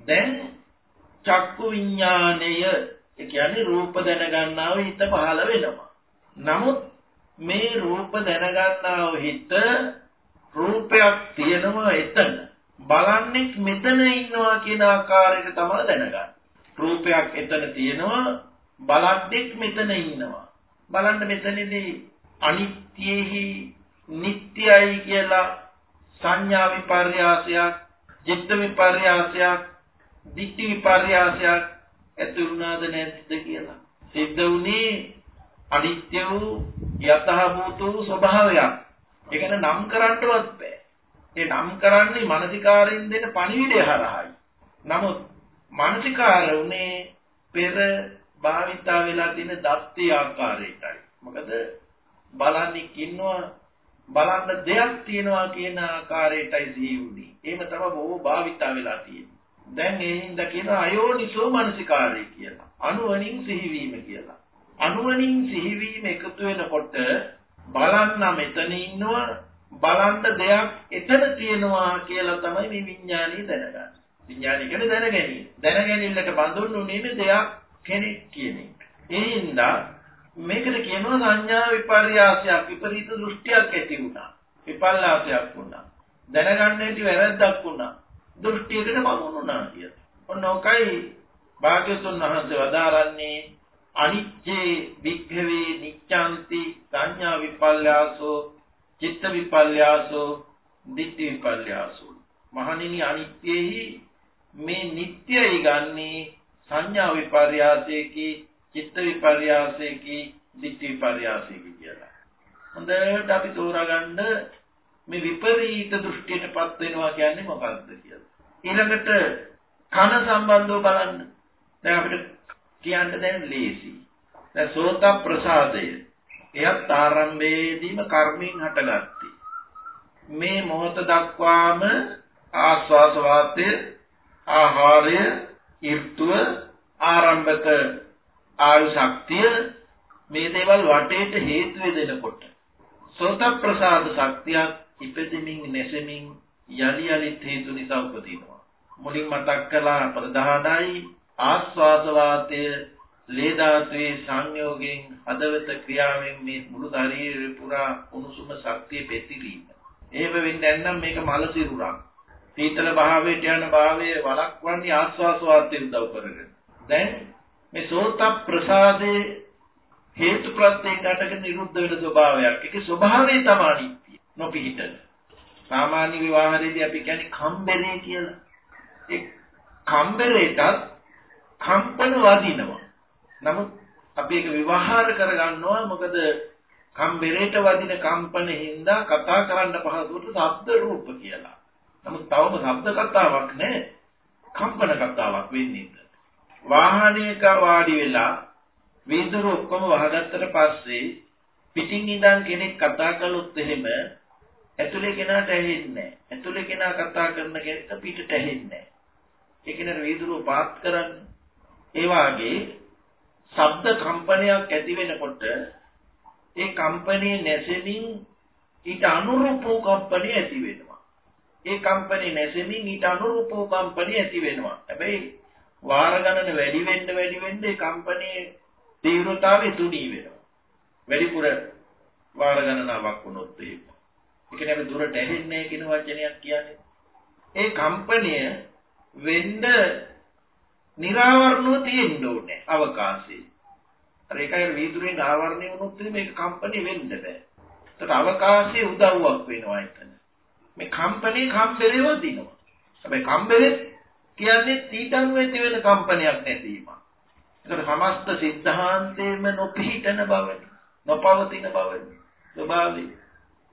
දැන් චක්කු විඥාණය ඒ කියන්නේ රූප දැනගන්නාව හිත පහළ වෙනවා. නමුත් මේ රූප දැනගන්නාව හිත රූපයක් තියෙනවා එතන. බලන්නේ මෙතන ඉන්නවා කියන ආකාරයට තමයි දැනගන්නේ. රූපයක් එතන තියෙනවා බලද්දික් මෙතන ඉන්නවා. බලන්න මෙතනදී අනිත්‍යෙහි නිට්ටයයි කියලා සංඥා විපර්යාසයක්, චිත්ත විපර්යාසයක්, දිට්ඨි විපර්යාසයක් ඇති වුණාද නැද්ද කියලා. සිද්ධ වුණේ අනිත්‍ය වූ යතහ භූත වූ ස්වභාවයක්. ඒක නම් කරන්නවත් බෑ. ඒ නම් කරන්නේ මානසිකාරයෙන් දෙන පණිවිඩය හරහායි. නමුත් මානසිකාර උනේ පෙර භාවිතා වෙලා තියෙන දත්ති ආකාරයටයි. මොකද බලන්නේ ඉන්නවා බලන්න දෙයක් තියෙනවා කියන ආකාරයටයි සිහියුනේ. එහෙම තමයි බොහෝ භාවිතා වෙලා තියෙන්නේ. දැන් ඒ හින්දා කියන අයෝනිසෝ මනසිකාරය කියලා. අනුවණින් සිහිවීම කියලා. අනුවණින් සිහිවීම එකතු වෙනකොට බලන්න මෙතන ඉන්නවා බලන්න දෙයක් එතන තියෙනවා කියලා තමයි මේ විඥානය දැනගන්නේ. විඥානය කියන්නේ දැනගැනීම. දැනගැනීමකට බඳුන්ුනේ දෙයක් කෙනෙක් කියන එක. ඒ හින්දා මේකට කියනවා සංඥා විපර්යාසයක් විපරීත දෘෂ්ටියක් ඇති වුණා. විපල්ලාසයක් වුණා. දැනගන්න ඇති වැරද්දක් වුණා. දෘෂ්ටියකට බමුණුනා කියලා. ඔන්න ඔකයි භාග්‍යතුන් වහන්සේ වදාරන්නේ අනිච්චේ වික්ඛවේ නිච්ඡාන්ති සංඥා විපල්යාසෝ චිත්ත විපල්යාසෝ දිට්ඨි විපල්යාසෝ මහණෙනි අනිත්‍යෙහි මේ නිට්ටයයි ගන්නේ සංඥා විපර්යාසයේකී චිත්ත විපර්යාසයේකී දිට්ඨි විපර්යාසයේකී කියලා. හොඳට අපි තෝරාගන්න මේ විපරීත දෘෂ්ටියටපත් වෙනවා කියන්නේ මොකක්ද කියලා. ඊළඟට කන සම්බන්ධව බලන්න. දැන් අපිට කියන්න දැන් ලේසි. දැන් සෝත ප්‍රසාදය. එයත් ආරම්භයේදීම කර්මයෙන් හටගත්තේ. මේ මොහොත දක්වාම ආස්වාස වාතය, ආහාරය, ඍතුව, ආරම්භක ආයු ශක්තිය මේ දේවල් වටේට හේතු වෙදෙනකොට සෝත ප්‍රසාද ශක්තියක් ඉපදෙමින් නැසෙමින් යලි යලිත් හේතු නිසා උපදිනවා. මුලින් මතක් කළා ප්‍රධානයි ආස්වාද වාතය ලේ ධාතුවේ සංයෝගයෙන් හදවත ක්‍රියාවෙන් මේ මුළු ශරීරය පුරා උණුසුම ශක්තිය පෙතිරීම. එහෙම වෙන්නේ නැත්නම් මේක මල සිරුරක්. සීතල භාවයට යන භාවය වළක්වන්නේ ආස්වාස වාතයෙන් උදව් කරගෙන. දැන් මේ සෝත ප්‍රසාදේ හේතු ප්‍රත්‍යයෙන් ගන්නක නිරුද්ධ වෙන ස්වභාවයක්. ඒකේ ස්වභාවය තමයි නොපිහිටන. සාමාන්‍ය විවාහයේදී අපි කියන්නේ කම්බරේ කියලා. ඒ කම්බරේටත් කම්පන වදිනවා. නමුත් අපි ඒක විවහාර කරගන්නවා මොකද කම්බරේට වදින කම්පන හින්දා කතා කරන්න පහසුවට ශබ්ද රූප කියලා. නමුත් තවම ශබ්ද කතාවක් නැහැ. කම්පන කතාවක් වෙන්නේ. වාහනයක වාඩි වෙලා වීදුරු ඔක්කොම වහගත්තට පස්සේ පිටින් ඉඳන් කෙනෙක් කතා කළොත් එහෙම ඇතුලේ කෙනාට ඇහෙන්නේ නැහැ. ඇතුලේ කෙනා කතා කරන කෙනාට පිටට ඇහෙන්නේ නැහැ. ඒ කියන්නේ වීදුරුව පාත් කරන්නේ. ඒ වාගේ ශබ්ද කම්පනයක් ඇති වෙනකොට ඒ කම්පනයේ නැසෙමින් ඊට අනුරූප කම්පනය ඇති වෙනවා. ඒ කම්පනයේ නැසෙමින් ඊට අනුරූප කම්පනය ඇති වෙනවා. හැබැයි වාර ගණන වැඩි වෙන්න වැඩි වෙන්න ඒ කම්පනයේ තීව්‍රතාවය තුනී වෙනවා. වැඩිපුර වාර ගණනාවක් වුණොත් ඒක. ඒ කියන්නේ අපි දුරට ඇහෙන්නේ කියන වචනයක් කියන්නේ. ඒ කම්පනය වෙන්න निराවරණව තියෙන්න ඕනේ අවකාශයේ. අර ඒකයි වීදුරෙන් ආවරණය වුණොත් මේක කම්පණි වෙන්න බෑ. ඒකට අවකාශයේ උදව්වක් වෙනවා එතන. මේ කම්පණි කම්බරේ වදිනවා. හැබැයි කම්බරේ කියන්නේ තීතන් වෙති වෙන කම්පනයක් නැතිවීම. ඒකට සමස්ත සිද්ධාන්තේම නොපිහිටන බවයි. නොපවතින බවයි. ස්වභාවය.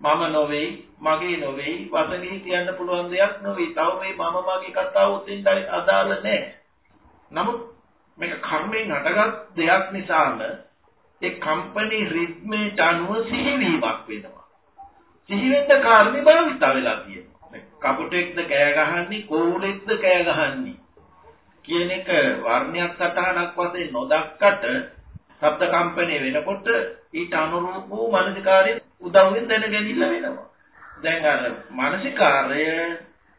මම නොවේ, මගේ නොවේ, වසඟී කියන්න පුළුවන් දෙයක් නොවේ. තව මේ මම මගේ කතාව උතින් අදාළ නැහැ. නමුත් මේක කර්මයෙන් හටගත් දෙයක් නිසාම ඒ කම්පැනි රිද්මේට අනුව සිහිවීමක් වෙනවා. සිහි වෙන්න කාර්මී භාවිත වෙලා තියෙනවා. කපුටෙක්ද කෑ ගහන්නේ, කෝලෙක්ද කෑ ගහන්නේ කියන එක වර්ණයක් සටහනක් වශයෙන් නොදක්කට ශබ්ද කම්පණය වෙනකොට ඊට අනුරූප වූ මානසිකාරයේ උදව්වෙන් දැනගැනිල්ල වෙනවා. දැන් අර මානසිකාරය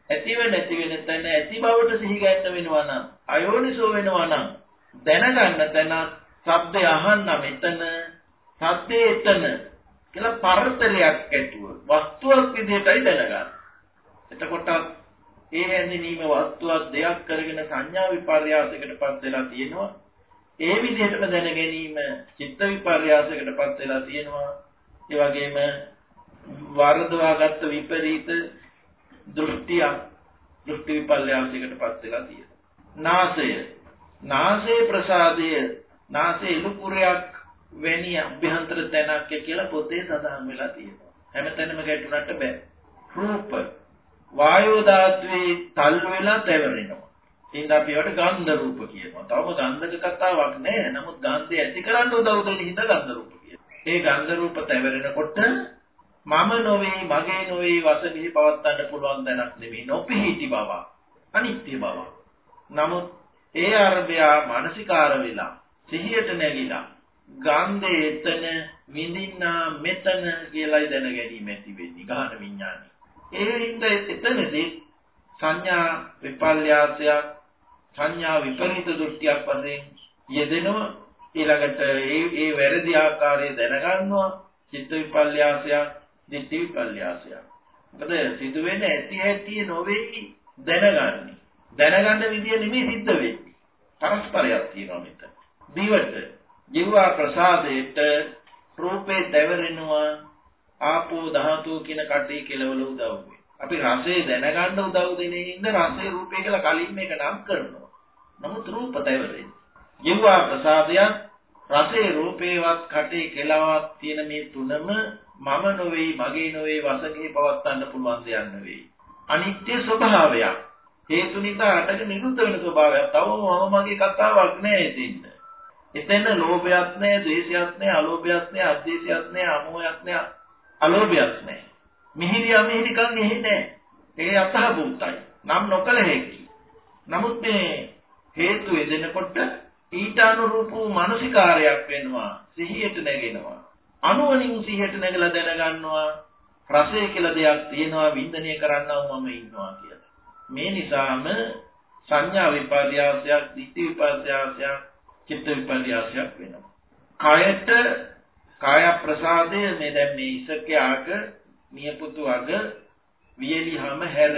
ඇතිව නැති වෙන තැන ඇති බවට සිහි ගන්න වෙනවා නම් අයෝනිසෝ වෙනවා නම් දැනගන්න තැන ශබ්දය අහන්න මෙතන ශබ්දේ එතන කියලා පරතරයක් ඇතුව වස්තුවක් විදිහටයි දැනගන්න. එතකොට ඒ හැඳිනීම වස්තුවක් දෙයක් කරගෙන සංඥා විපර්යාසයකටපත් වෙලා තියෙනවා. ඒ විදිහටම දැන ගැනීම චිත්ත විපර්යාසයකටපත් වෙලා තියෙනවා. ඒ වගේම වර්ධවාගත්ත විපරීත දෘෂ්ටිය දෘෂ්ටි විපල්යාසයකටපත් වෙලා තියෙනවා. නාසය නාසයේ ප්‍රසාදය නාසයේ ඉලුපුරයක් වැනි අභ්‍යන්තර තැනක් කියලා පොතේ සඳහන් වෙලා තියෙනවා. හැමතැනම ගැටුණට බෑ. රූප වායෝ ධාතුවේ තල් වෙලා තැවරෙනවා. ඉතින් අපි ඒවට ගන්ධ රූප කියනවා. තවම ගන්ධක කතාවක් නෑ. නමුත් ගන්ධය ඇති කරන්න උදව් කරන හින්දා ගන්ධ රූප කියනවා. ඒ ගන්ධ රූප තැවරෙනකොට මම නොවේ, මගේ නොවේ වශයෙන් පවත්වන්න පුළුවන් දැනක් නෙමෙයි. නොපිහිටි බව. අනිත්‍ය බව. නමුත් ඒ අරබය මානසිකාර වෙලා සිහියට නැගිලා ගන්ධේ එතන විඳින්නා මෙතන කියලායි දැන ගැනීම ඇති වෙන්නේ ගහන විඥානේ. ඒ හින්දා එතනදී සංඥා විපල්යාසයක් සංඥා විපරීත දෘෂ්ටියක් වශයෙන් යෙදෙනවා ඊළඟට ඒ ඒ වැරදි ආකාරය දැනගන්නවා චිත්ත විපල්යාසයක් දිට්ඨි විපල්යාසයක්. මොකද සිදුවෙන්නේ ඇති ඇති නොවේ දැනගන්නේ. දැනගන්න විදිය නෙමෙයි සිද්ධ වෙන්නේ. පරස්පරයක් තියෙනවා මෙතන. දිවට ජීවා ප්‍රසාදයට රූපේ දැවරෙනවා ආපෝ ධාතු කියන කටේ කෙලවල උදව් අපි රසය දැනගන්න උදව් දෙන හින්දා රසය රූපේ කියලා කලින් මේක නම් කරනවා. නමුත් රූප දැවරෙන්නේ. ජීවා ප්‍රසාදයක් රසේ රූපේවත් කටේ කෙලවක් තියෙන මේ තුනම මම නොවේ මගේ නොවේ වසඟේ පවත්වන්න පුළුවන් දෙයක් නෙවෙයි. අනිත්‍ය ස්වභාවයක්. හේතු නිසා අටක නිරුද්ධ වෙන ස්වභාවයක්. තවම මම මගේ කතාවක් නෑ ඉතින්. එතන ලෝභයක් නෑ, ද්වේෂයක් නෑ, අලෝභයක් නෑ, අද්වේෂයක් නෑ, අමෝහයක් නෑ, අලෝභයක් නෑ. මිහිරි අමිහිරිකම් එහි නෑ. ඒ අතහබුතයි. නම් නොකල හැකි. නමුත් මේ හේතු එදෙනකොට ඊට අනුරූප වූ මානසිකාරයක් වෙනවා. සිහියට නැගෙනවා. අනුවණින් සිහියට නැගලා දැනගන්නවා රසය කියලා දෙයක් තියෙනවා වින්දනය කරන්නව මම ඉන්නවා කියලා. මේ නිසාම සංඥා විපර්යාසයක්, ditthi විපර්යාසයක්, චිත්ත විපර්යාසයක් වෙනවා. කායට කාය ප්‍රසාදය මේ දැන් මේ ඉසකේ ආග නියපුතු අග වියලිහම හැර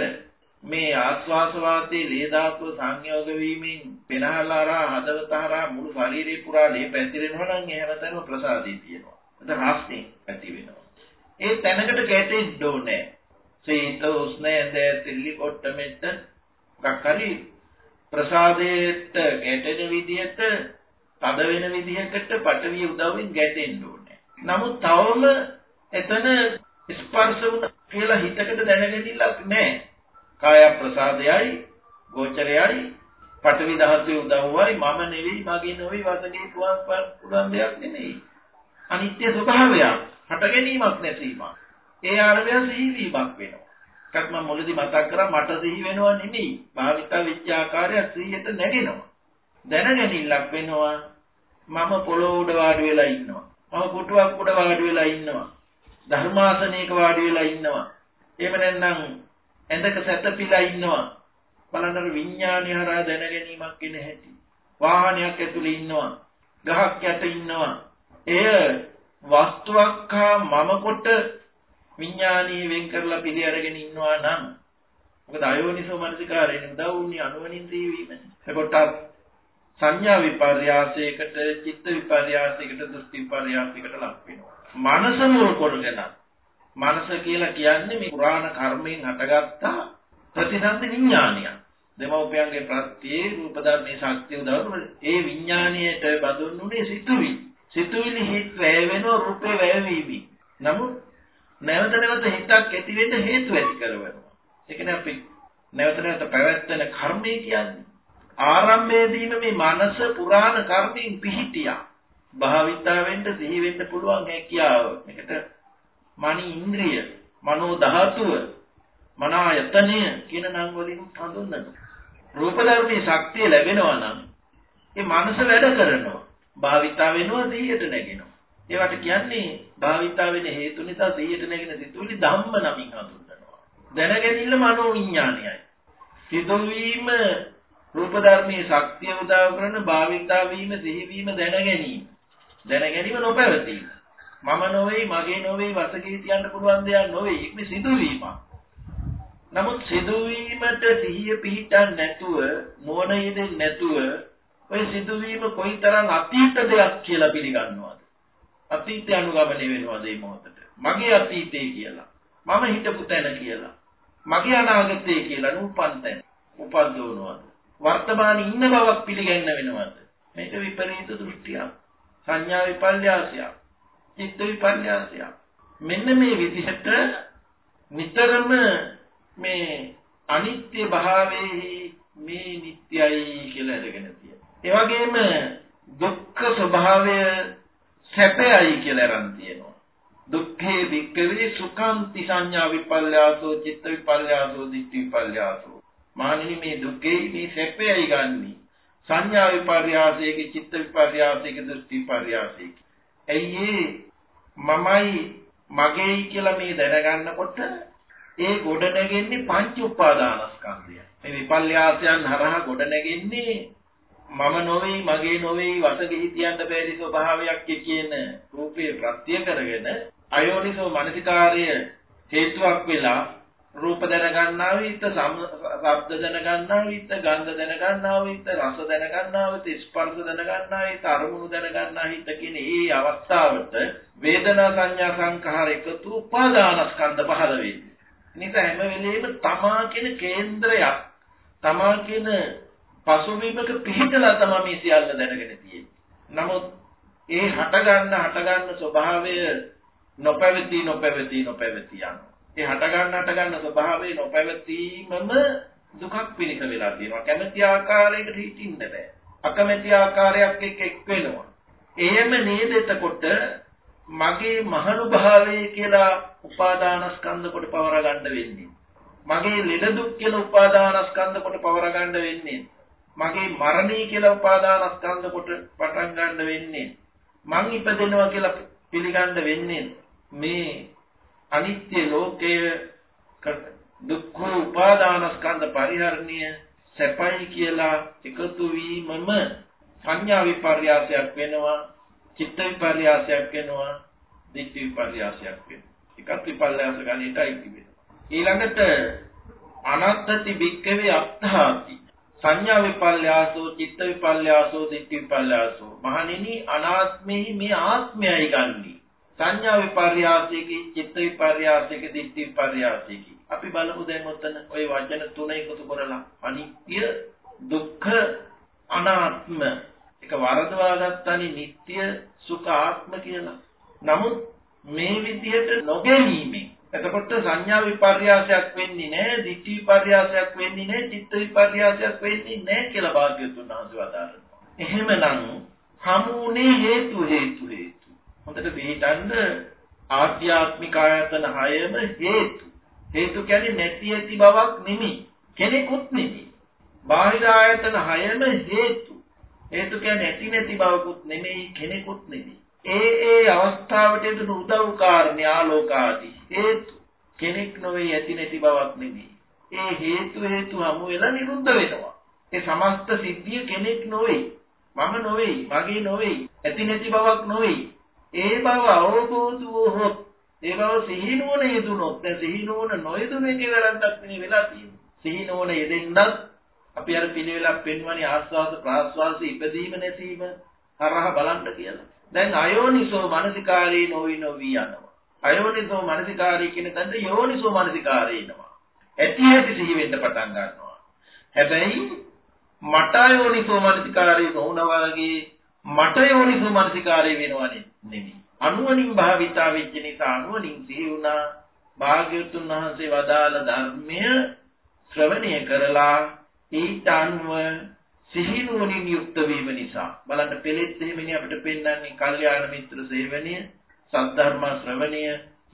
මේ ආස්වාස වාතයේ ලේ ධාතුව සංයෝග වීමෙන් පෙනහලාරා හදවතහරා මුළු ශරීරේ පුරා ලේ පැතිරෙනවා නම් ඒ හැමතැනම ප්‍රසාදී තියෙනවා. එතන රස්නේ ඇති වෙනවා. ඒ තැනකට ගැටෙන්න ඕනේ. සීත උෂ්ණ ඇඳ තිල්ලි කොට මෙත්ත මොකක් හරි ප්‍රසාදයට ගැටෙන විදිහට තද වෙන විදිහකට පටවිය උදව්වෙන් ගැටෙන්න ඕනේ. නමුත් තවම එතන ස්පර්ශ වුණ කියලා හිතකට දැනගැනිල්ලක් නැහැ. කාය ප්‍රසාදයයි ගෝචරයයි පටවි ධාතුවේ උදව්වයි මම නෙවෙයි මගේ නෙවෙයි වසගේ පුවන් පුරන් දෙයක් නෙමෙයි. අනිත්‍ය ස්වභාවය හට ගැනීමක් නැතිවීමක්. ඒ ආරම්භය සිහිවීමක් වෙනවා. එකක් මම මුලදී මතක් කරා මට සිහි වෙනවා නෙමෙයි. භාවිත විචාකාරය සිහියට නැගෙනවා. දැනගැනිල්ලක් වෙනවා. මම පොළොව උඩ වාඩි වෙලා ඉන්නවා. මම පුටුවක් උඩ වාඩි වෙලා ඉන්නවා. ධර්මාසනයක වාඩි වෙලා ඉන්නවා. එහෙම නැත්නම් ඇඳක සැතපීලා ඉන්නවා. බලන්න විඥානය හරහා දැනගැනීමක් එන හැටි. වාහනයක් ඇතුලේ ඉන්නවා. ගහක් යට ඉන්නවා. එය වස්තුවක් හා මම කොට විඥානීය වෙන් කරලා පිළි අරගෙන ඉන්නවා නම් මොකද අයෝනිසෝ මනසිකාරයෙන් උදව් වුණේ අනුවණින් දීවීමනේ. එතකොට සංඥා විපර්යාසයකට, චිත්ත විපර්යාසයකට, දෘෂ්ටි විපර්යාසයකට ලක් වෙනවා. මනස මුල් කරගෙන මනස කියලා කියන්නේ මේ පුරාණ කර්මයෙන් හටගත්තා ප්‍රතිසන්ද විඥානයක්. දෙමෝපියන්ගේ ප්‍රත්‍යේ රූප ධර්මයේ ශක්තිය උදවන ඒ විඥාණයට බඳුන්ුනේ සිතුවිලි. සිතුවිලි හිත් වැය වෙන රූපේ වැයවීමි. නමුත් නැවත නැවත හිතක් ඇති වෙන්න හේතු ඇති කරනවා. ඒ කියන්නේ අපි නැවත නැවත පැවැත්වෙන කර්මය කියන්නේ. ආරම්භයේදීම මේ මනස පුරාණ කර්මයෙන් පිහිටියා. භාවිතාවෙන්ද සිහි වෙන්න පුළුවන් හැකියාව. මේකට මනි ඉන්ද්‍රිය, මනෝ ධාතුව, මනායතනය කියන නම් වලින් හඳුන්වනවා. රූප ධර්මයේ ශක්තිය ලැබෙනවා නම් ඒ මනස වැඩ කරනවා. භාවිතා වෙනවා සිහියට නැගෙනවා. ඒවට කියන්නේ භාවිතා වෙන හේතු නිසා සිහියට නැගෙන සිතුවිලි ධම්ම නමින් හඳුන්වනවා. දැනගැනීම මනෝ විඥානයයි. සිතුවීම රූප ධර්මයේ ශක්තිය උදා කරන භාවිතා වීම සිහි වීම දැනගැනීම. දැනගැනීම නොපැවතීම. මම නොවේ මගේ නොවේ වසකේ තියන්න පුළුවන් දෙයක් නොවේ. ඒක සිදුවීමක්. නමුත් සිදුවීමට සිහිය පිහිටන් නැතුව නුවණ යෙදෙන්නේ නැතුව ඔය සිදුවීම කොයිතරම් අතීත දෙයක් කියලා පිළිගන්නවද? අතීතය අනුගමනය වෙනවද මේ මොහොතට? මගේ අතීතය කියලා. මම හිතපු තැන කියලා. මගේ අනාගතය කියලා නූපන් තැන. උපද්දවනවද? වර්තමානයේ ඉන්න බවක් පිළිගන්න වෙනවද? මේක විපරීත දෘෂ්ටියක්. සංඥා විපල්යාසයක්. චිත්ත විපල්යාසයක්. මෙන්න මේ විදිහට නිතරම මේ අනිත්‍ය භාවයේ මේ නිට්ටයයි කියලා අරගෙන තියෙනවා. ඒ වගේම දුක්ඛ ස්වභාවය සැපයයි කියලා අරන් තියෙනවා. දුක්ඛේ වික්ඛවේ සුඛාන්ති සංඥා විපල්යාසෝ චිත්ත විපල්යාසෝ දිට්ඨි විපල්යාසෝ. මානිනි මේ දුක්ඛේ මේ සැපයයි ගන්නි. සංඥා විපර්යාසයේ චිත්ත විපර්යාසයේ දෘෂ්ටි විපර්යාසයේ. ඇයි මමයි මගේයි කියලා මේ දැනගන්නකොට ඒ ගොඩ නැගෙන්නේ පංච උපාදානස්කන්ධය. මේ විපල්යාසයන් හරහා ගොඩ නැගෙන්නේ මම නොවේ මගේ නොවේ වසගෙහි තියන්න බැරි ස්වභාවයක් කියන රූපේ ප්‍රත්‍ය කරගෙන අයෝනිසෝ මනසිකාර්ය හේතුවක් වෙලා රූප දැනගන්නා විත ශබ්ද දැනගන්නා විත ගන්ධ දැනගන්නා විත රස දැනගන්නා විත ස්පර්ශ දැනගන්නා විත අරමුණු දැනගන්නා හිත කියන මේ අවස්ථාවට වේදනා සංඥා සංඛාර එකතු උපාදානස්කන්ධ පහළ වෙන්නේ නිසා හැම වෙලෙම තමා කියන කේන්ද්‍රයක් තමා කියන පසුබිමක පිහිටලා තමයි මේ සියල්ල දැනගෙන තියෙන්නේ. නමුත් ඒ හට ගන්න හට ගන්න ස්වභාවය නොපැවති නොපැවති නොපැවති යනවා. ඒ හට ගන්න හට ගන්න ස්වභාවය නොපැවතීමම දුකක් පිණිස වෙලා තියෙනවා. කැමැති ආකාරයකට හිටින්න බෑ. අකමැති ආකාරයක් එක්ක එක් වෙනවා. එහෙම නේද එතකොට මගේ මහනුභාවය කියලා උපාදානස්කන්ධ කොට පවර ගන්න වෙන්නේ. මගේ ලෙඩ දුක් කියලා උපාදානස්කන්ධ කොට පවර ගන්න වෙන්නේ. මගේ මරණය කියලා උපාදානස්කන්ධ කොට පටන් ගන්න වෙන්නේ. මං ඉපදෙනවා කියලා පිළිගන්න වෙන්නේ. මේ අනිත්‍ය ලෝකයේ දුක්ඛ උපාදානස්කන්ධ පරිහරණය සැපයි කියලා එකතු වීමම සංඥා විපර්යාසයක් වෙනවා චිත්ත විපර්යාසයක් වෙනවා දිට්ඨි විපර්යාසයක් වෙනවා. එකත් විපර්යාස ගණිතයි තිබෙනවා ඊළඟට අනත්තති භික්කවේ අත්තාති සංඥා විපල්යාසෝ චිත්ත විපල්යාසෝ දිට්ඨි විපල්යාසෝ මහණෙනි අනාත්මෙහි මේ ආත්මයයි ගන්නි. සංඥා විපර්යාසයකින් චිත්ත විපර්යාසයක දිට්ඨි විපර්යාසයකින්. අපි බලමු දැන් ඔතන ওই වචන තුන එකතු කරලා. අනිත්‍ය දුක්ඛ අනාත්ම. එක වරදවා ගන්නනි නিত্য සුඛ ආත්ම කියලා. නමුත් මේ විදිහට නොගැනීමෙන්. එතකොට සංඥා විපර්යාසයක් වෙන්නේ නැහැ, දිට්ඨි විපර්යාසයක් වෙන්නේ නැහැ, චිත්ත විපර්යාසයක් වෙන්නේ නැහැ කියලා භාග්‍යතුන් වහන්සේ වදාරනවා. එහෙමනම් හමුුනේ හේතු හේතු හේතු. හොඳට පිළිටන්න ආධ්‍යාත්මික ආයතන හයම හේතු. හේතු කියන්නේ නැති ඇති බවක් නෙමෙයි. කෙනෙකුත් නෙමෙයි. බාහිර ආයතන හයම හේතු. හේතු කියන්නේ ඇති නැති බවකුත් නෙමෙයි කෙනෙකුත් නෙමෙයි. ඒ ඒ අවස්ථාවට එදුණු උදව් කාරණේ ආලෝක ආදී හේතු කෙනෙක් නොවේ ඇති නැති බවක් නෙමෙයි. ඒ හේතු හේතු හමු වෙලා නිරුද්ධ වෙනවා. ඒ සමස්ත සිද්ධිය කෙනෙක් නොවේ. මම නොවේ, මගේ නොවේ, ඇති නැති බවක් නොවේ. ඒ බව අවබෝධ වුවහොත් ඒ බව සිහි නුවණ යෙදුනොත් දැන් සිහි නුවණ නොයෙදුන එකේ වැරද්දක් නෙවෙයි වෙලා තියෙන්නේ. සිහි නුවණ යෙදෙන්නත් අපි අර පිළිවෙලක් පෙන්වන්නේ ආස්වාද ප්‍රාස්වාද ඉපදීම නැසීම හරහා බලන්න කියලා. දැන් අයෝනිසෝ මනසිකාරී නොවි නොවි යනවා. අයෝනිසෝ මනසිකාරී කියන තැනට යෝනිසෝ මනසිකාරී එනවා. ඇති ඇති සිහි වෙන්න පටන් ගන්නවා. හැබැයි මට යෝනිසෝ මනසිකාරී නොවුනා වගේ මට යෝනිසෝ මනසිකාරී වෙනවනේ නෙමෙයි. අනුවණින් භාවිතා වෙච්ච නිසා අනුවණින් සිහි වුණා. භාග්‍යවතුන් වහන්සේ වදාළ ධර්මය ශ්‍රවණය කරලා ඊට අනුව සිහිනුවණින් යුක්ත වීම නිසා. බලන්න පෙළෙත් එහෙමනේ අපිට පෙන්වන්නේ කල්යාණ මිත්‍ර සේවනය සද්ධර්ම ශ්‍රවණය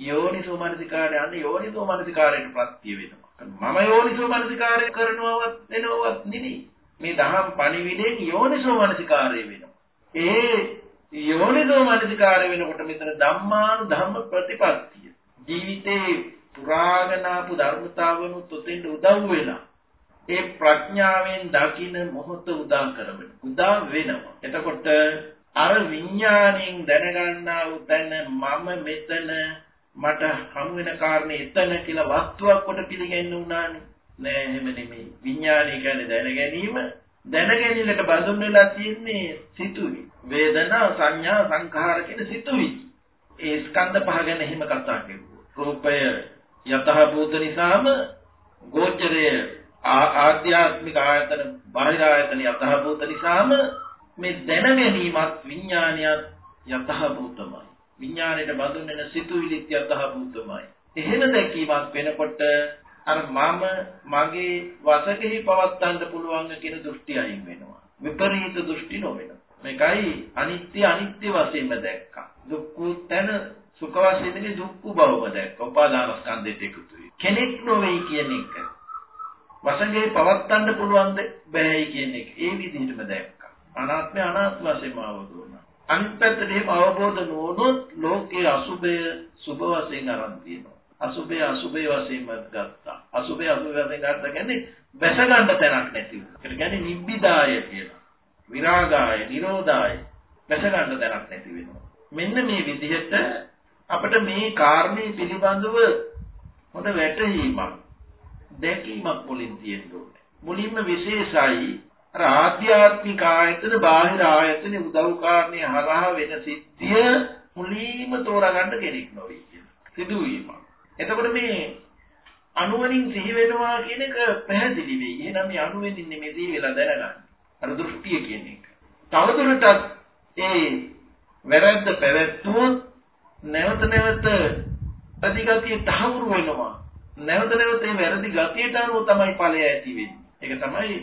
යෝනිසෝ මනසිකාරය අන්න යෝනිසෝ මනසිකාරයට ප්‍රත්‍ය වෙනවා. මම යෝනිසෝ මනසිකාරය කරනවවත් වෙනවවත් නෙමෙයි. මේ දහම් පණිවිඩයෙන් යෝනිසෝ මනසිකාරය වෙනවා. ඒ යෝනිසෝ මනසිකාරය වෙනකොට මෙතන ධම්මානු ධම්ම ප්‍රතිපත්තිය ජීවිතේ පුරාගෙන ආපු ධර්මතාවනුත් උතෙන් උදව් වෙලා ඒ ප්‍රඥාවෙන් දකින මොහොත උදා කරවෙන. උදා වෙනවා. එතකොට අර විඥාණයෙන් දැනගන්නා උතන මම මෙතන මට හමු වෙන කාරණේ එතන කියලා වස්තුවක් කොට පිළිගන්න උනානේ. නෑ එහෙම නෙමෙයි. විඥාණය කියන්නේ දැන ගැනීම දැන ගැනීමකට බඳුන් වෙලා තියෙන්නේ සිතුවි. වේදනා සංඥා සංඛාර කියන සිතුවි. ඒ ස්කන්ධ පහ ගැන එහෙම කතා කරුවා. රූපය යතහ භූත නිසාම ගෝචරය ආධ්‍යාත්මික ආයතන බාහිර ආයතන යතහභූත නිසාම මේ දැන ගැනීමත් විඥානියත් යතහභූතමයි විඥාණයට බඳුන් වෙන සිතුවිලිත් යතහභූතමයි එහෙම දැකීමක් වෙනකොට අර මම මගේ වශකෙහි පවත්තන්න පුළුවන් කියන දෘෂ්ටි අයින් වෙනවා විපරීත දෘෂ්ටි නොවෙනවා මේකයි අනිත්‍ය අනිත්‍ය වශයෙන්ම දැක්කා දුක්ඛ තන සුඛ වශයෙන්ම දුක්ඛ බවම දැක්කා උපාදාන ස්කන්ධයට එකතු වෙයි කෙනෙක් නොවේ කියන එක වසඟේ පවත්තන්න පුළුවන්ද බෑයි කියන එක. ඒ විදිහටම දැක්කා. අනාත්මය අනාත්ම වශයෙන්ම අවබෝධ වුණා. අනිත් පැත්තට එහෙම අවබෝධ නොවුනොත් ලෝකයේ අසුභය සුභ වශයෙන් අරන් තියෙනවා. අසුභය අසුභය වශයෙන්ම ගත්තා. අසුභය අසුභය වශයෙන් ගත්තා කියන්නේ බැස ගන්න තැනක් නැති වුණා. ඒකට කියන්නේ නිබ්බිදාය කියලා. විරාගාය, නිරෝධාය බැස ගන්න තැනක් නැති වෙනවා. මෙන්න මේ විදිහට අපිට මේ කාරණේ පිළිබඳව හොඳ වැටහීමක් දැකීමක් මුලින් තියෙන්න ඕනේ. මුලින්ම විශේෂයි අර ආධ්‍යාත්මික ආයතන බාහිර ආයතන උදව් කාරණේ හරහා වෙන සිද්ධිය මුලින්ම තෝරාගන්න කෙනෙක් නොවේ කියන සිදුවීම. එතකොට මේ අනුවණින් සිහි වෙනවා කියන එක පැහැදිලි වෙයි. එහෙනම් මේ අනුවෙන් නෙමෙයි දී වෙලා දැනගන්න. අර දෘෂ්ටිය කියන එක. තවදුරටත් ඒ වැරද්ද පැවැත්වුවොත් නැවත නැවත අධිගතිය තහවුරු වෙනවා. නැවත නැවත මේ වැරදි ගතියට අනුව තමයි ඵලය ඇති වෙන්නේ. ඒක තමයි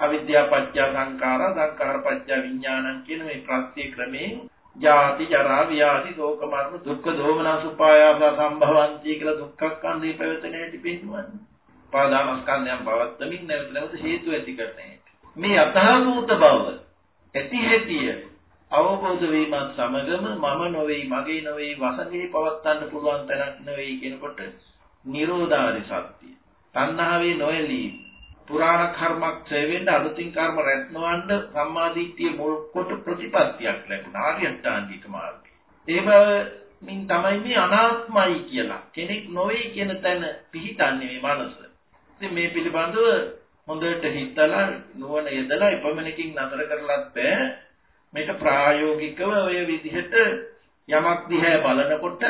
අවිද්‍යා පත්‍ය සංඛාර සංඛාර පත්‍ය විඥානං කියන මේ ප්‍රත්‍ය ක්‍රමයෙන් ජාති ජරා ව්‍යාධි ශෝක මරණ දුක්ඛ දෝමනස් උපායාස සම්භවಂತಿ කියලා දුක්ඛ ස්කන්ධේ පැවතෙන හැටි පෙන්වන්නේ. පාදානස්කන්ධයන් පවත්තමින් නැවත නැවත හේතු ඇති කරන්නේ. මේ අතහභූත බව ඇති හැටිය අවබෝධ වීමත් සමගම මම නොවේ මගේ නොවේ වසඟේ පවත්තන්න පුළුවන් තැනක් නොවේ කියනකොට නිරෝධාරි සත්‍ය. තණ්හාවේ නොයලී පුරාණ කර්මක් ඡය වෙන්න අලුතින් කර්ම රැස් නොවන්න සම්මාදිට්ඨිය මුල් කොට ප්‍රතිපත්තියක් ලැබුණා ආර්යෂ්ටාංගික මාර්ගය. ඒ බවින් තමයි මේ අනාත්මයි කියලා කෙනෙක් නොවේ කියන තැන පිහිටන්නේ මේ මනස. ඉතින් මේ පිළිබඳව හොඳට හිතලා නුවණ යදලා එපමණකින් නතර කරලත් බෑ. මේක ප්‍රායෝගිකව ඔය විදිහට යමක් දිහා බලනකොට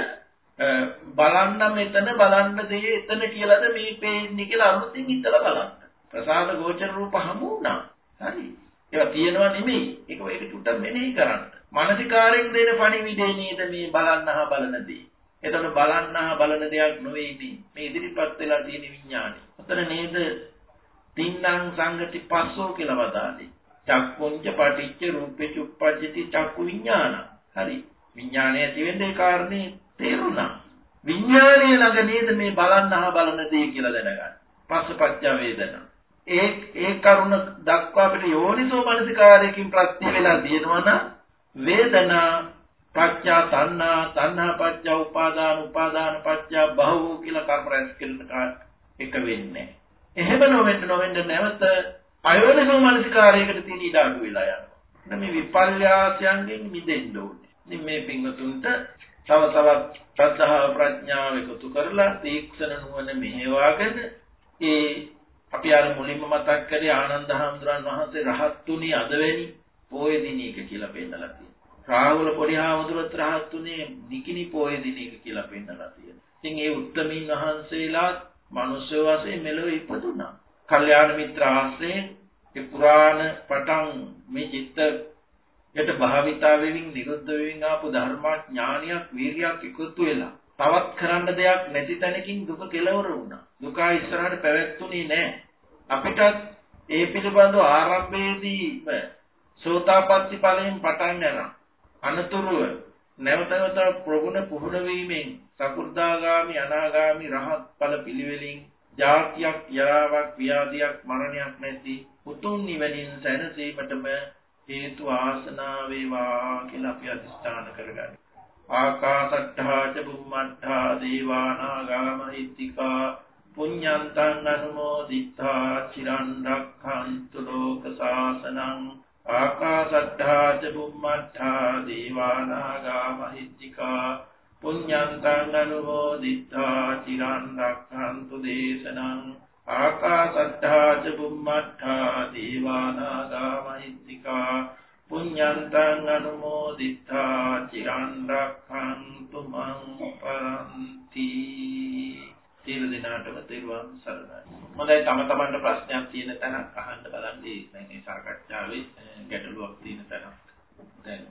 බලන්න මෙතන බලන්න දේ එතන කියලාද මේ පේන්නේ කියලා අමුතින් හිතලා බලන්න. ප්‍රසාද ගෝචර රූප හමු වුණා. හරි. ඒවා තියෙනවා නෙමෙයි. ඒක ඒක චුට්ටක් මෙනෙහි කරන්න. මානසිකාරයෙන් දෙන පණිවිඩේ නේද මේ බලන්නහ බලන දේ. එතකොට බලන්නහ බලන දෙයක් නොවේ ඉතින්. මේ ඉදිරිපත් වෙලා තියෙන විඥානය. ඔතන නේද තින්නම් සංගති පස්සෝ කියලා වදාළේ. චක්කුංච පටිච්ච රූපේ චුප්පජ්ජති චක්කු විඥාන. හරි. විඥානය ඇති වෙන්නේ කාරණේ තේරුණා. විඥානය ළඟ නේද මේ බලන්නහ බලන දේ කියලා දැනගන්න. පස්සපච්ච වේදනා. ඒ ඒ කරුණ දක්වා අපිට යෝනිසෝ මනසිකාරයකින් ප්‍රත්‍ය වෙලා තියෙනවා නම් වේදනා පච්චා තණ්හා තණ්හා පච්චා උපාදාන උපාදාන පච්චා බහුව කියලා කර්ම රැස් කරන එක වෙන්නේ. එහෙම නොවෙන්න නොවෙන්න නැවත අයෝනිසෝ මනසිකාරයකට තියෙන ඉඩ අඩු වෙලා යනවා. මේ විපල්යාසයන්ගෙන් මිදෙන්න ඕනේ. ඉතින් මේ පින්වතුන්ට තව තවත් ශ්‍රද්ධාව ප්‍රඥාව එකතු කරලා තීක්ෂණ නුවණ මෙහෙවාගෙන ඒ අපි අර මුලින්ම මතක් කරේ ආනන්ද හාමුදුරන් වහන්සේ රහත්තුනි අදවැනි පොයේ දිනීක කියලා පෙන්නලා තියෙනවා. රාහුල පොඩි හාමුදුරුවෝ රහත්තුනේ නිකිනි පොයේ දිනීක කියලා පෙන්නලා තියෙනවා. ඉතින් ඒ උත්තමීන් වහන්සේලා මනුෂ්‍ය වශයෙන් මෙලොව ඉපදුනා. කල්යාණ මිත්‍ර ආශ්‍රයෙන් ඒ පුරාණ පටන් මේ චිත්ත යට භාවිතා වෙමින් නිරුද්ධ වෙමින් ආපු ධර්මාඥානියක් වීරියක් එකතු වෙලා තවත් කරන්න දෙයක් නැති තැනකින් දුක කෙලවර වුණා. දුක ඉස්සරහට පැවැත්තුනේ නැහැ. අපිට ඒ පිළිබඳව ආරම්භයේදී සෝතාපට්ටි ඵලයෙන් පටන් ගන්න. අනතුරුව නැවත නැවත ප්‍රගුණ පුහුණු වීමෙන් සකු르දාගාමි අනාගාමි රහත් ඵල පිළිවෙලින් ජාතියක් යරාවක් ව්‍යාධියක් මරණයක් නැති උතුම් නිවනින් සැනසීමටම හේතු ආසනා වේවා කියලා අපි අධිෂ්ඨාන කරගන්න. ආකාසට්ඨා ච බුම්මට්ඨා දේවානාගා මහිත්‍තිකා පුඤ්ඤන්තං අනුමෝදිත්වා චිරන් රක්ඛන්තු ලෝක සාසනං ආකාසට්ඨා ච බුම්මට්ඨා දේවානාගා මහිත්‍තිකා පුඤ්ඤන්තං අනුමෝදිත්වා චිරන් රක්ඛන්තු දේශනං ආකාසට්ඨා ච බුම්මට්ඨා දීවානාගා මහිත්‍තිකා පුඤ්ඤන්තං අනුමෝදිත්වා චිරන් රක්ඛන්තු මං පරන්ති සියලු දෙනාටම තෙරුවන් සරණයි. හොඳයි තම තමන්ට ප්‍රශ්නයක් තියෙන තැනක් අහන්න බලන්න දැන් මේ සාකච්ඡාවේ ගැටලුවක් තියෙන තැනක්. දැන්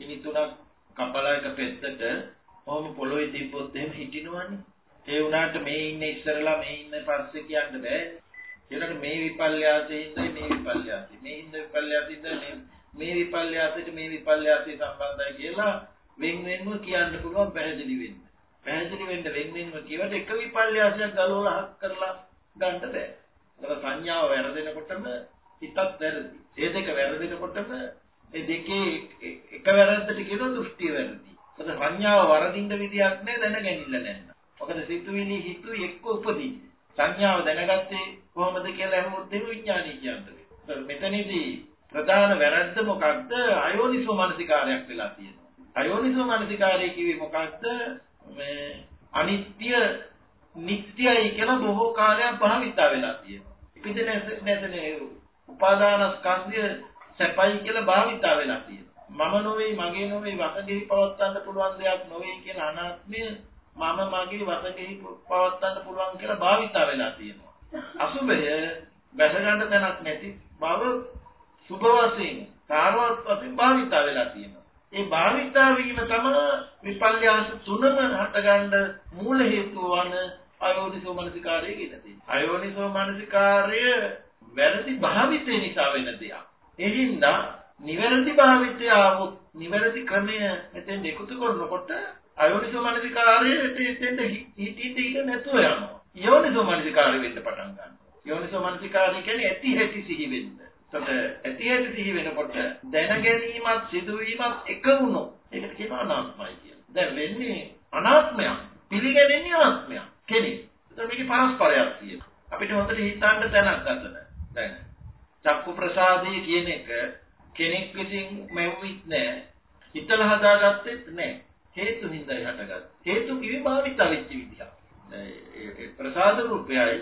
ඉනිතුණක් කපලා එක පෙත්තට කොහොම පොළොවේ තිබ්බොත් එහෙම හිටිනවනේ. ඒ වුණාට මේ ඉන්නේ ඉස්සරලා මේ ඉන්නේ පස්සේ කියන්න බෑ. ඒකට මේ විපල්යාසෙ ඉඳයි මේ විපල්යාසෙ. මේ ඉන්න විපල්යාසෙ ඉඳ මේ මේ විපල්යාසෙට මේ විපල්යාසෙ සම්බන්ධයි කියලා වෙන වෙනම කියන්න පුළුවන් පැහැදිලි වෙන්න. පැහැදිලි වෙන්න වෙන වෙනම කියවට එක විපල්යාසයක් ගලවලා හක් කරලා ගන්න බෑ. ඒක සංඥාව වැරදෙනකොටම හිතත් වැරදි. ඒ දෙක වැරදෙනකොටම ඒ දෙකේ එක වැරද්දට කියන දෘෂ්ටිය වැරදි. ඒක සංඥාව වරදින්න විදියක් නෑ දැනගැනින්න නැහැ. මොකද සිතුවිලි හිතු එක්ක උපදී. සංඥාව දැනගත්තේ කොහොමද කියලා අහුවොත් එහෙම විඥානීය කියන්නේ. මෙතනදී ප්‍රධාන වැරද්ද මොකක්ද? අයෝනිසෝ මානසිකාරයක් වෙලා තියෙනවා. අයෝනිසෝ මානසිකාරය කිව්වේ මොකක්ද? මේ අනිත්‍ය නිට්ටයයි කියලා බොහෝ කාලයක් භාවිතා වෙලා තියෙනවා. ඉතින් නැතනේ උපාදාන ස්කන්ධය සැපයි කියලා භාවිතා වෙලා තියෙනවා. මම නොවේ මගේ නොවේ වසඟෙහි පවත්වන්න පුළුවන් දෙයක් නොවේ කියන අනාත්මය මම මගේ වශයෙන් පවත්වන්න පුළුවන් කියලා භාවිතා වෙලා තියෙනවා. අසුබය බැස ගන්න තැනක් නැති බව සුභ වශයෙන් කාර්යවත් වශයෙන් භාවිතා වෙලා තියෙනවා. ඒ භාවිතා වීම තමයි විපල්යාස තුනම හටගන්න මූල හේතුව වන අයෝනිසෝ මනසිකාරය කියන දේ. අයෝනිසෝ මනසිකාරය වැරදි භාවිතය නිසා වෙන දෙයක්. එහින්ද නිවැරදි භාවිතය આવොත් නිවැරදි ක්‍රමය මෙතෙන් එකතු කරනකොට අයෝනිසෝ මනසිකාරයට එතෙන්ට හිටින්න ඉඩ නැතුව යනවා. යෝනිසෝ මනසිකාරය වෙන්න පටන් ගන්නවා. යෝනිසෝ මනසිකාරය කියන්නේ ඇති හැටි සිහි වෙන්න. එතකොට ඇති හැටි සිහි වෙනකොට දැන ගැනීමත් සිදුවීමත් එක වුණොත් ඒකට කියනවා අනාත්මයි කියලා. දැන් වෙන්නේ අනාත්මයක්. පිළිගැනෙන්නේ අනාත්මයක්. කෙනෙක්. එතකොට මේකේ පරස්පරයක් තියෙනවා. අපිට හොඳට හිතන්න තැනක් ගන්න. දැන් චක්කු ප්‍රසාදය කියන එක කෙනෙක් විසින් මෙව්විත් නෑ. හිතලා හදාගත්තෙත් නෑ. හේතු හින්දායි හටගත්තේ. හේතු කිවි භාවිත වෙච්ච විදිහ. ප්‍රසාද රූපයයි,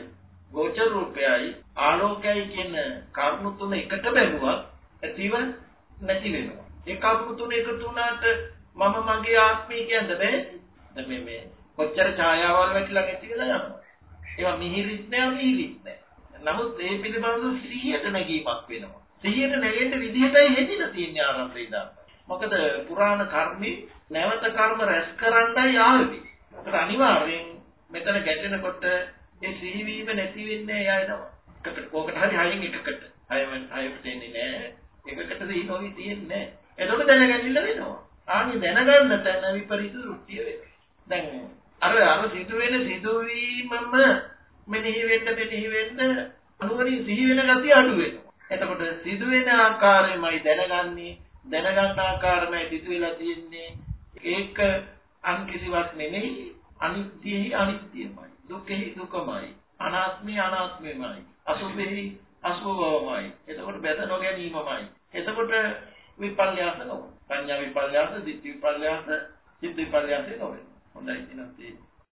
ගෝචර රූපයයි, ආලෝකයයි කියන කර්ම තුන එකට බැලුවා ඇතිව නැති වෙනවා. ඒ කර්ම තුන එකතු වුණාට මම මගේ ආත්මය කියන්න බෑ. මේ මේ කොච්චර ඡායාවල් වැටිලා නැති වෙලා යනවා. ඒවා මිහිරිත් නෑ මිහිරිත් නෑ. නමුත් ඒ පිළිබඳව සිහියට නැගීමක් වෙනවා. සිහියට නැගෙන්න විදිහටයි හෙදිලා තියෙන්නේ ආරම්භය ඉඳන්. මොකද පුරාණ කර්මේ නැවත කර්ම රැස් කරන්නයි ආවේ. ඒකට අනිවාර්යෙන් මෙතන ගැටෙනකොට ඒ සිහි වීම නැති වෙන්නේ එයා එනවා. එකට කොකට හරි හයින් එකකට. හයම හයට දෙන්නේ නැහැ. එකකට සිහි නොවි තියෙන්නේ නැහැ. එතකොට දැනගැනිල්ල වෙනවා. ආනි දැනගන්න තැන විපරීත දෘෂ්ටිය වෙනවා. දැන් අර අර සිදුවෙන සිදුවීමම මෙනෙහි වෙන්න මෙනෙහි වෙන්න අනුවරින් සිහි වෙන ගතිය අඩු වෙනවා. එතකොට සිදුවෙන ආකාරයමයි දැනගන්නේ දැනගන්න ආකාරමයි සිදු වෙලා තියෙන්නේ. ඒක අන් කිසිවක් නෙමෙයි අනිත්‍යයි අනිත්‍යමයි. දුකෙහි දුකමයි. අනාත්මයි අනාත්මමයි. අසුභෙහි අසුභවමයි. එතකොට බැද නොගැනීමමයි. එතකොට විපල්යාස නොවන. පඤ්ඤා විපල්යාස, දිට්ඨි විපල්යාස, චිත්ත විපල්යාස නොවේ. හොඳයි එහෙනම්